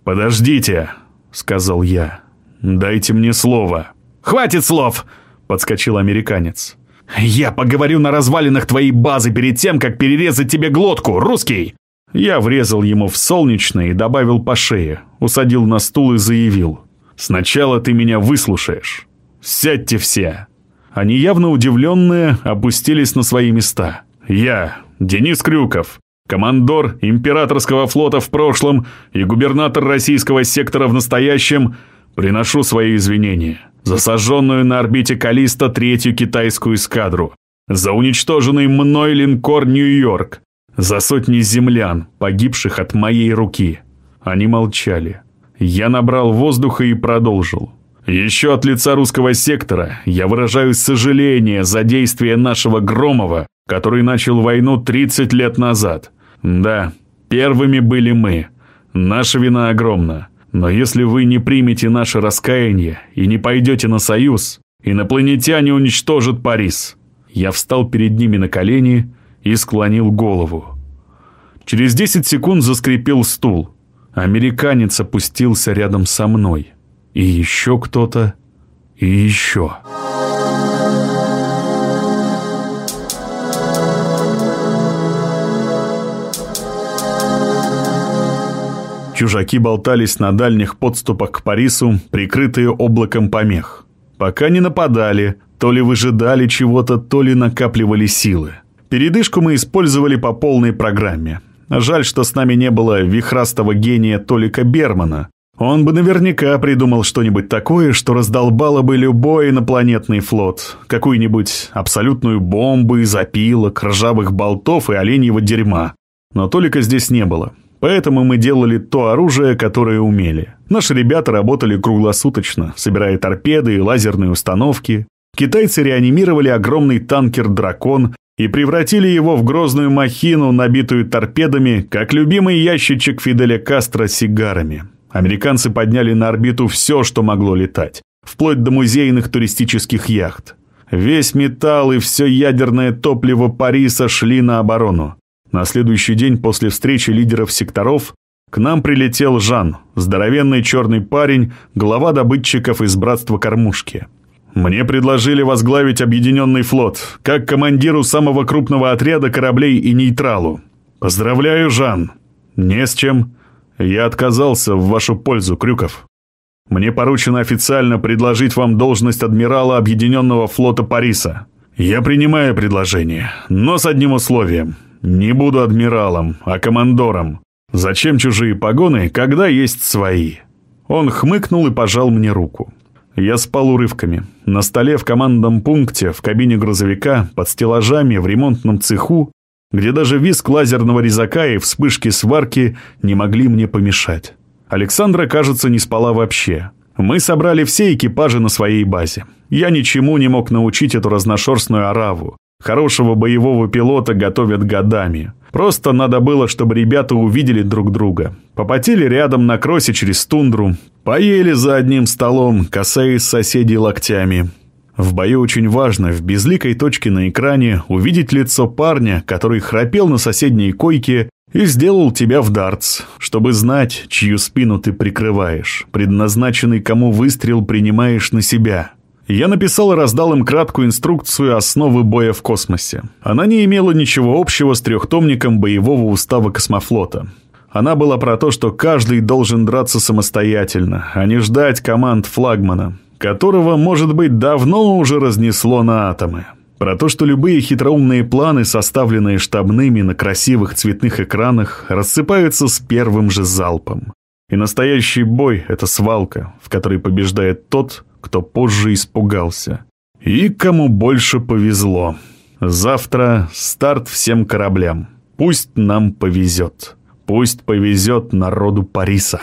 «Подождите», — сказал я. «Дайте мне слово». «Хватит слов!» — подскочил американец. «Я поговорю на развалинах твоей базы перед тем, как перерезать тебе глотку, русский!» Я врезал ему в солнечное и добавил по шее, усадил на стул и заявил. Сначала ты меня выслушаешь. Сядьте все!» Они явно удивленные опустились на свои места. «Я, Денис Крюков, командор императорского флота в прошлом и губернатор российского сектора в настоящем, приношу свои извинения за сожженную на орбите Калиста третью китайскую эскадру, за уничтоженный мной линкор Нью-Йорк, за сотни землян, погибших от моей руки». Они молчали. Я набрал воздуха и продолжил. Еще от лица русского сектора я выражаю сожаление за действия нашего Громова, который начал войну 30 лет назад. Да, первыми были мы. Наша вина огромна. Но если вы не примете наше раскаяние и не пойдете на союз, инопланетяне уничтожат Парис. Я встал перед ними на колени и склонил голову. Через 10 секунд заскрипел стул. Американец опустился рядом со мной. И еще кто-то, и еще. Чужаки болтались на дальних подступах к Парису, прикрытые облаком помех. Пока не нападали, то ли выжидали чего-то, то ли накапливали силы. Передышку мы использовали по полной программе. Жаль, что с нами не было вихрастого гения Толика Бермана. Он бы наверняка придумал что-нибудь такое, что раздолбало бы любой инопланетный флот. Какую-нибудь абсолютную бомбу из опилок, ржавых болтов и оленьего дерьма. Но Толика здесь не было. Поэтому мы делали то оружие, которое умели. Наши ребята работали круглосуточно, собирая торпеды и лазерные установки. Китайцы реанимировали огромный танкер «Дракон», и превратили его в грозную махину, набитую торпедами, как любимый ящичек Фиделя Кастро сигарами. Американцы подняли на орбиту все, что могло летать, вплоть до музейных туристических яхт. Весь металл и все ядерное топливо Париса шли на оборону. На следующий день после встречи лидеров секторов к нам прилетел Жан, здоровенный черный парень, глава добытчиков из братства кормушки. Мне предложили возглавить объединенный флот, как командиру самого крупного отряда кораблей и нейтралу. Поздравляю, Жан. Не с чем. Я отказался в вашу пользу, Крюков. Мне поручено официально предложить вам должность адмирала Объединенного флота Париса. Я принимаю предложение, но с одним условием. Не буду адмиралом, а командором. Зачем чужие погоны, когда есть свои?» Он хмыкнул и пожал мне руку. Я спал урывками. На столе в командном пункте, в кабине грузовика, под стеллажами, в ремонтном цеху, где даже виск лазерного резака и вспышки сварки не могли мне помешать. Александра, кажется, не спала вообще. Мы собрали все экипажи на своей базе. Я ничему не мог научить эту разношерстную ораву. Хорошего боевого пилота готовят годами. Просто надо было, чтобы ребята увидели друг друга. Попотели рядом на кроссе через тундру. Поели за одним столом, касаясь соседей локтями. В бою очень важно в безликой точке на экране увидеть лицо парня, который храпел на соседней койке и сделал тебя в дартс, чтобы знать, чью спину ты прикрываешь, предназначенный кому выстрел принимаешь на себя. Я написал и раздал им краткую инструкцию основы боя в космосе. Она не имела ничего общего с трехтомником боевого устава космофлота. Она была про то, что каждый должен драться самостоятельно, а не ждать команд флагмана, которого, может быть, давно уже разнесло на атомы. Про то, что любые хитроумные планы, составленные штабными на красивых цветных экранах, рассыпаются с первым же залпом. И настоящий бой — это свалка, в которой побеждает тот, кто позже испугался. И кому больше повезло. Завтра старт всем кораблям. Пусть нам повезет. Пусть повезет народу Париса.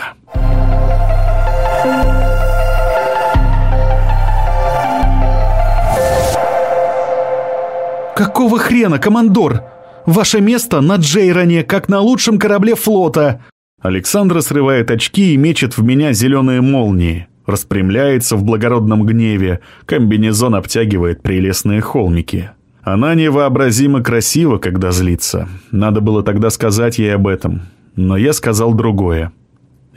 «Какого хрена, командор? Ваше место на Джейроне, как на лучшем корабле флота!» Александра срывает очки и мечет в меня зеленые молнии распрямляется в благородном гневе, комбинезон обтягивает прелестные холмики. Она невообразимо красива, когда злится. Надо было тогда сказать ей об этом. Но я сказал другое.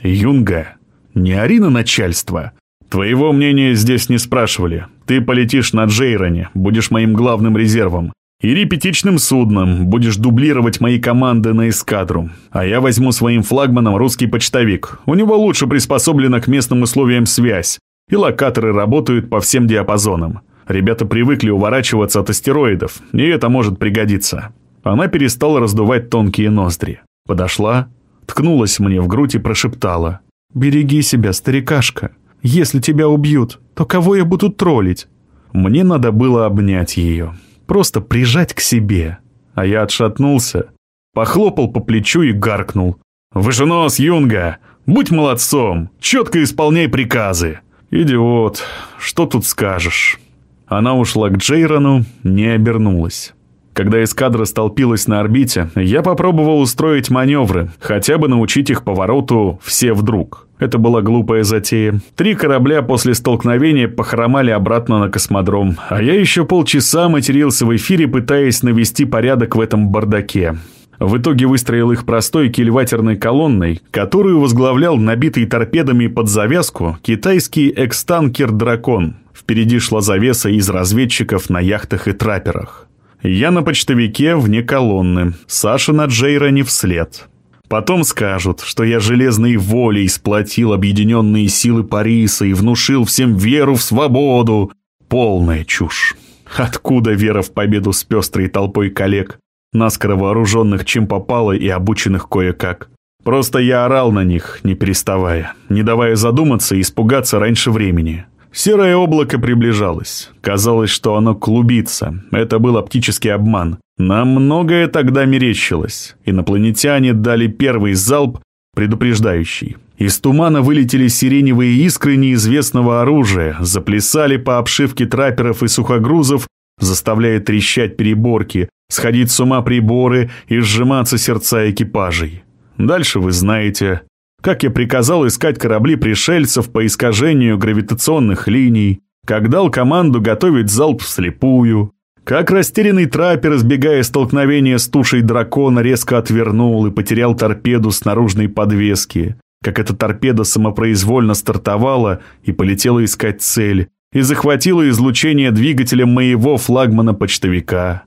«Юнга, не ори на начальство. Твоего мнения здесь не спрашивали. Ты полетишь на Джейроне, будешь моим главным резервом. И репетичным судном будешь дублировать мои команды на эскадру. А я возьму своим флагманом русский почтовик. У него лучше приспособлена к местным условиям связь. И локаторы работают по всем диапазонам. Ребята привыкли уворачиваться от астероидов, и это может пригодиться. Она перестала раздувать тонкие ноздри. Подошла, ткнулась мне в грудь и прошептала. «Береги себя, старикашка. Если тебя убьют, то кого я буду троллить?» Мне надо было обнять ее просто прижать к себе. А я отшатнулся, похлопал по плечу и гаркнул. «Выженос, Юнга! Будь молодцом! Четко исполняй приказы!» «Идиот! Что тут скажешь?» Она ушла к Джейрону, не обернулась. Когда эскадра столпилась на орбите, я попробовал устроить маневры, хотя бы научить их повороту все вдруг. Это была глупая затея. Три корабля после столкновения похромали обратно на космодром, а я еще полчаса матерился в эфире, пытаясь навести порядок в этом бардаке. В итоге выстроил их простой кильватерной колонной, которую возглавлял набитый торпедами под завязку китайский экстанкер «Дракон». Впереди шла завеса из разведчиков на яхтах и траперах. Я на почтовике вне колонны, Саша на Джейроне вслед. Потом скажут, что я железной волей сплотил объединенные силы Париса и внушил всем веру в свободу. Полная чушь. Откуда вера в победу с пестрой толпой коллег, наскоро вооруженных чем попало и обученных кое-как? Просто я орал на них, не переставая, не давая задуматься и испугаться раньше времени. Серое облако приближалось. Казалось, что оно клубится. Это был оптический обман. Нам многое тогда мерещилось. Инопланетяне дали первый залп, предупреждающий. Из тумана вылетели сиреневые искры неизвестного оружия, заплясали по обшивке трапперов и сухогрузов, заставляя трещать переборки, сходить с ума приборы и сжиматься сердца экипажей. Дальше вы знаете как я приказал искать корабли пришельцев по искажению гравитационных линий, как дал команду готовить залп вслепую, как растерянный траппер, избегая столкновения с тушей дракона, резко отвернул и потерял торпеду с наружной подвески, как эта торпеда самопроизвольно стартовала и полетела искать цель, и захватила излучение двигателя моего флагмана-почтовика.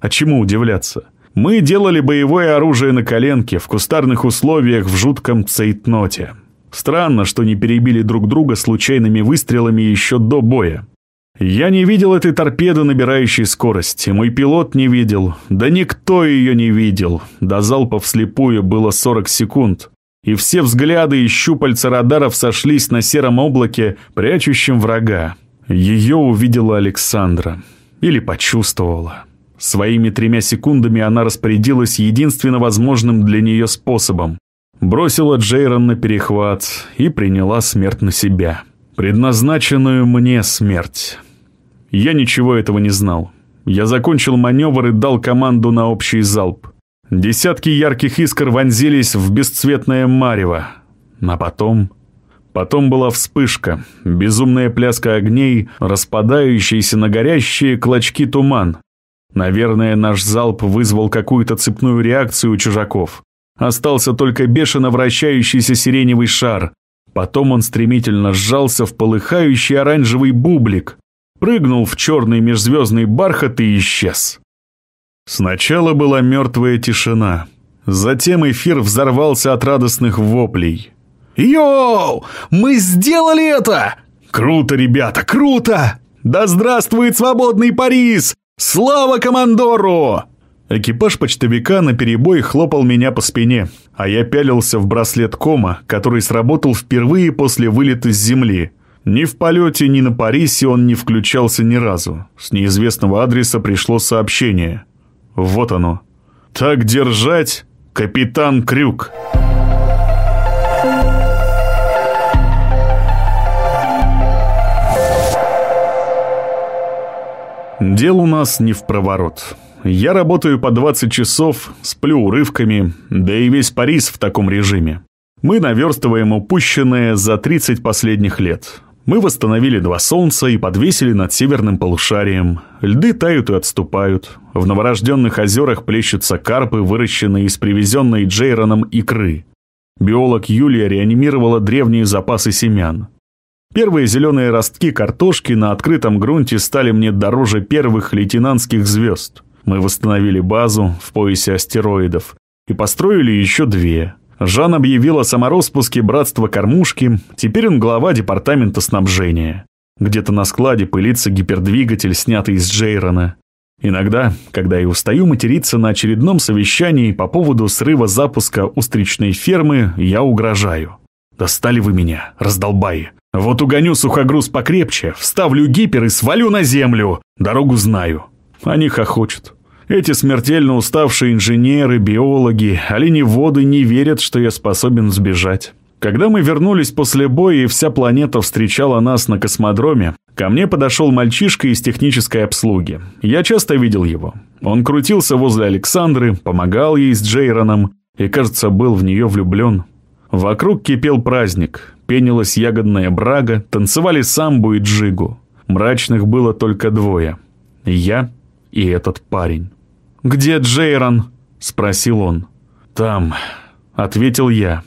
А чему удивляться? Мы делали боевое оружие на коленке, в кустарных условиях, в жутком цейтноте. Странно, что не перебили друг друга случайными выстрелами еще до боя. Я не видел этой торпеды, набирающей скорость, мой пилот не видел, да никто ее не видел. До залпа вслепую было 40 секунд, и все взгляды и щупальца радаров сошлись на сером облаке, прячущем врага. Ее увидела Александра. Или почувствовала. Своими тремя секундами она распорядилась единственно возможным для нее способом. Бросила Джейрон на перехват и приняла смерть на себя. Предназначенную мне смерть. Я ничего этого не знал. Я закончил маневр и дал команду на общий залп. Десятки ярких искр вонзились в бесцветное марево. А потом... Потом была вспышка, безумная пляска огней, распадающийся на горящие клочки туман. Наверное, наш залп вызвал какую-то цепную реакцию у чужаков. Остался только бешено вращающийся сиреневый шар. Потом он стремительно сжался в полыхающий оранжевый бублик, прыгнул в черный межзвездный бархат и исчез. Сначала была мертвая тишина. Затем эфир взорвался от радостных воплей. «Йоу! Мы сделали это!» «Круто, ребята, круто! Да здравствует свободный Парис! Слава командору!» Экипаж почтовика на перебой хлопал меня по спине, а я пялился в браслет кома, который сработал впервые после вылета с земли. Ни в полете, ни на Парисе он не включался ни разу. С неизвестного адреса пришло сообщение. Вот оно. «Так держать, капитан Крюк!» Дел у нас не в проворот. Я работаю по 20 часов, сплю урывками, да и весь Париж в таком режиме. Мы наверстываем упущенное за 30 последних лет. Мы восстановили два солнца и подвесили над северным полушарием. Льды тают и отступают. В новорожденных озерах плещутся карпы, выращенные из привезенной Джейроном икры. Биолог Юлия реанимировала древние запасы семян. Первые зеленые ростки картошки на открытом грунте стали мне дороже первых лейтенантских звезд. Мы восстановили базу в поясе астероидов и построили еще две. Жан объявил о самороспуске братства кормушки, теперь он глава департамента снабжения. Где-то на складе пылится гипердвигатель, снятый из Джейрона. Иногда, когда я устаю материться на очередном совещании по поводу срыва запуска устричной фермы, я угрожаю. «Достали вы меня, раздолбаи!» Вот угоню сухогруз покрепче, вставлю гипер и свалю на землю. Дорогу знаю. Они хохочут. Эти смертельно уставшие инженеры, биологи, оленеводы не верят, что я способен сбежать. Когда мы вернулись после боя и вся планета встречала нас на космодроме, ко мне подошел мальчишка из технической обслуги. Я часто видел его. Он крутился возле Александры, помогал ей с Джейроном и, кажется, был в нее влюблен. Вокруг кипел праздник. Пенилась ягодная брага, танцевали самбу и джигу. Мрачных было только двое. Я и этот парень. «Где Джейрон?» – спросил он. «Там», – ответил я.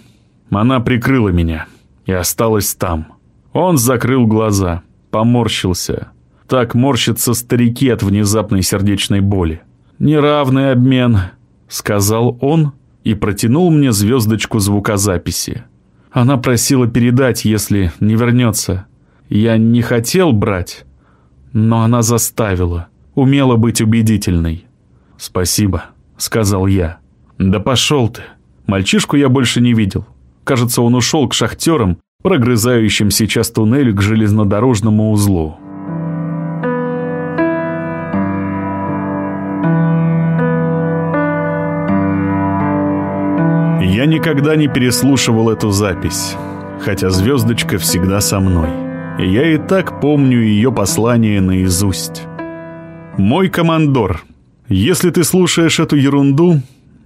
Она прикрыла меня и осталась там. Он закрыл глаза, поморщился. Так морщатся старики от внезапной сердечной боли. «Неравный обмен», – сказал он и протянул мне звездочку звукозаписи. Она просила передать, если не вернется. Я не хотел брать, но она заставила. Умела быть убедительной. «Спасибо», — сказал я. «Да пошел ты». Мальчишку я больше не видел. Кажется, он ушел к шахтерам, прогрызающим сейчас туннель к железнодорожному узлу. Никогда не переслушивал эту запись, хотя звездочка всегда со мной. И я и так помню ее послание наизусть. «Мой командор, если ты слушаешь эту ерунду,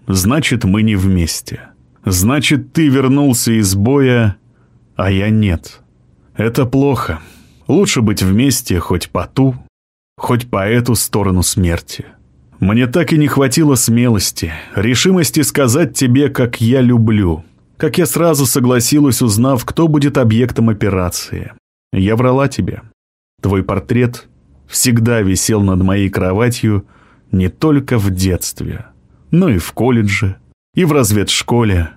значит, мы не вместе. Значит, ты вернулся из боя, а я нет. Это плохо. Лучше быть вместе хоть по ту, хоть по эту сторону смерти». Мне так и не хватило смелости, решимости сказать тебе, как я люблю. Как я сразу согласилась, узнав, кто будет объектом операции. Я врала тебе. Твой портрет всегда висел над моей кроватью не только в детстве. но и в колледже, и в разведшколе.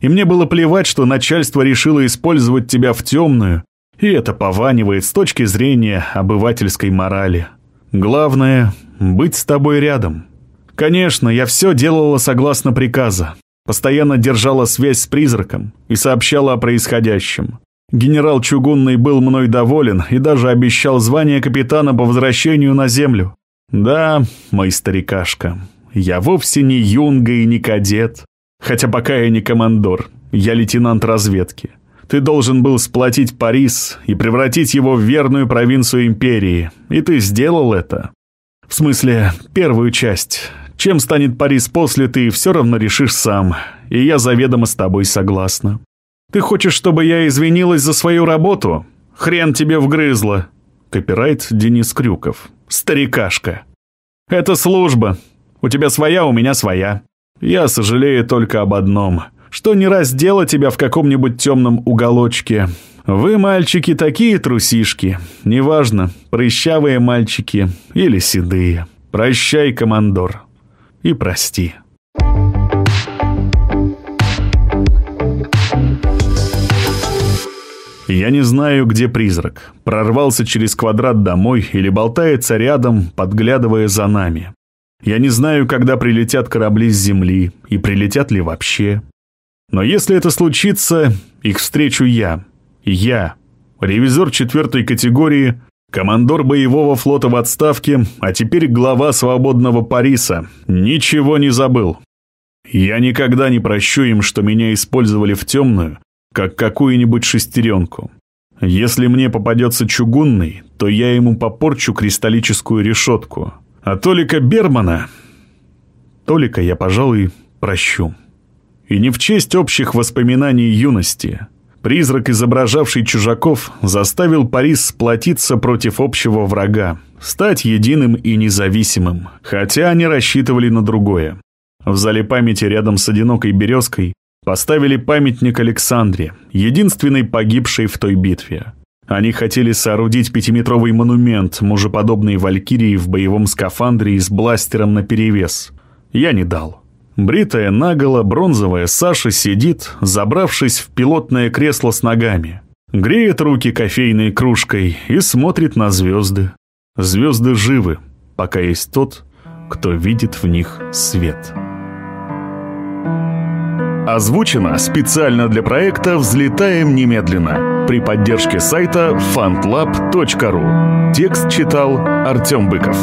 И мне было плевать, что начальство решило использовать тебя в темную, и это пованивает с точки зрения обывательской морали. Главное — быть с тобой рядом. Конечно, я все делала согласно приказа. Постоянно держала связь с призраком и сообщала о происходящем. Генерал Чугунный был мной доволен и даже обещал звание капитана по возвращению на землю. Да, мой старикашка, я вовсе не юнга и не кадет. Хотя пока я не командор, я лейтенант разведки. Ты должен был сплотить Парис и превратить его в верную провинцию империи. И ты сделал это. В смысле, первую часть. Чем станет Парис после, ты все равно решишь сам. И я заведомо с тобой согласна. Ты хочешь, чтобы я извинилась за свою работу? Хрен тебе вгрызло. Копирайт Денис Крюков. Старикашка. Это служба. У тебя своя, у меня своя. Я сожалею только об одном — что не раз дело тебя в каком-нибудь темном уголочке. Вы, мальчики, такие трусишки. Неважно, прыщавые мальчики или седые. Прощай, командор. И прости. Я не знаю, где призрак. Прорвался через квадрат домой или болтается рядом, подглядывая за нами. Я не знаю, когда прилетят корабли с земли и прилетят ли вообще. Но если это случится, их встречу я. Я, ревизор четвертой категории, командор боевого флота в отставке, а теперь глава свободного Париса. Ничего не забыл. Я никогда не прощу им, что меня использовали в темную, как какую-нибудь шестеренку. Если мне попадется чугунный, то я ему попорчу кристаллическую решетку. А Толика Бермана... Толика я, пожалуй, прощу. И не в честь общих воспоминаний юности. Призрак, изображавший чужаков, заставил Парис сплотиться против общего врага, стать единым и независимым, хотя они рассчитывали на другое. В зале памяти рядом с одинокой березкой поставили памятник Александре, единственной погибшей в той битве. Они хотели соорудить пятиметровый монумент мужеподобной валькирии в боевом скафандре и с бластером наперевес. Я не дал. Бритая наголо бронзовая Саша сидит, забравшись в пилотное кресло с ногами. Греет руки кофейной кружкой и смотрит на звезды. Звезды живы, пока есть тот, кто видит в них свет. Озвучено специально для проекта «Взлетаем немедленно» при поддержке сайта fantlab.ru. Текст читал Артем Быков.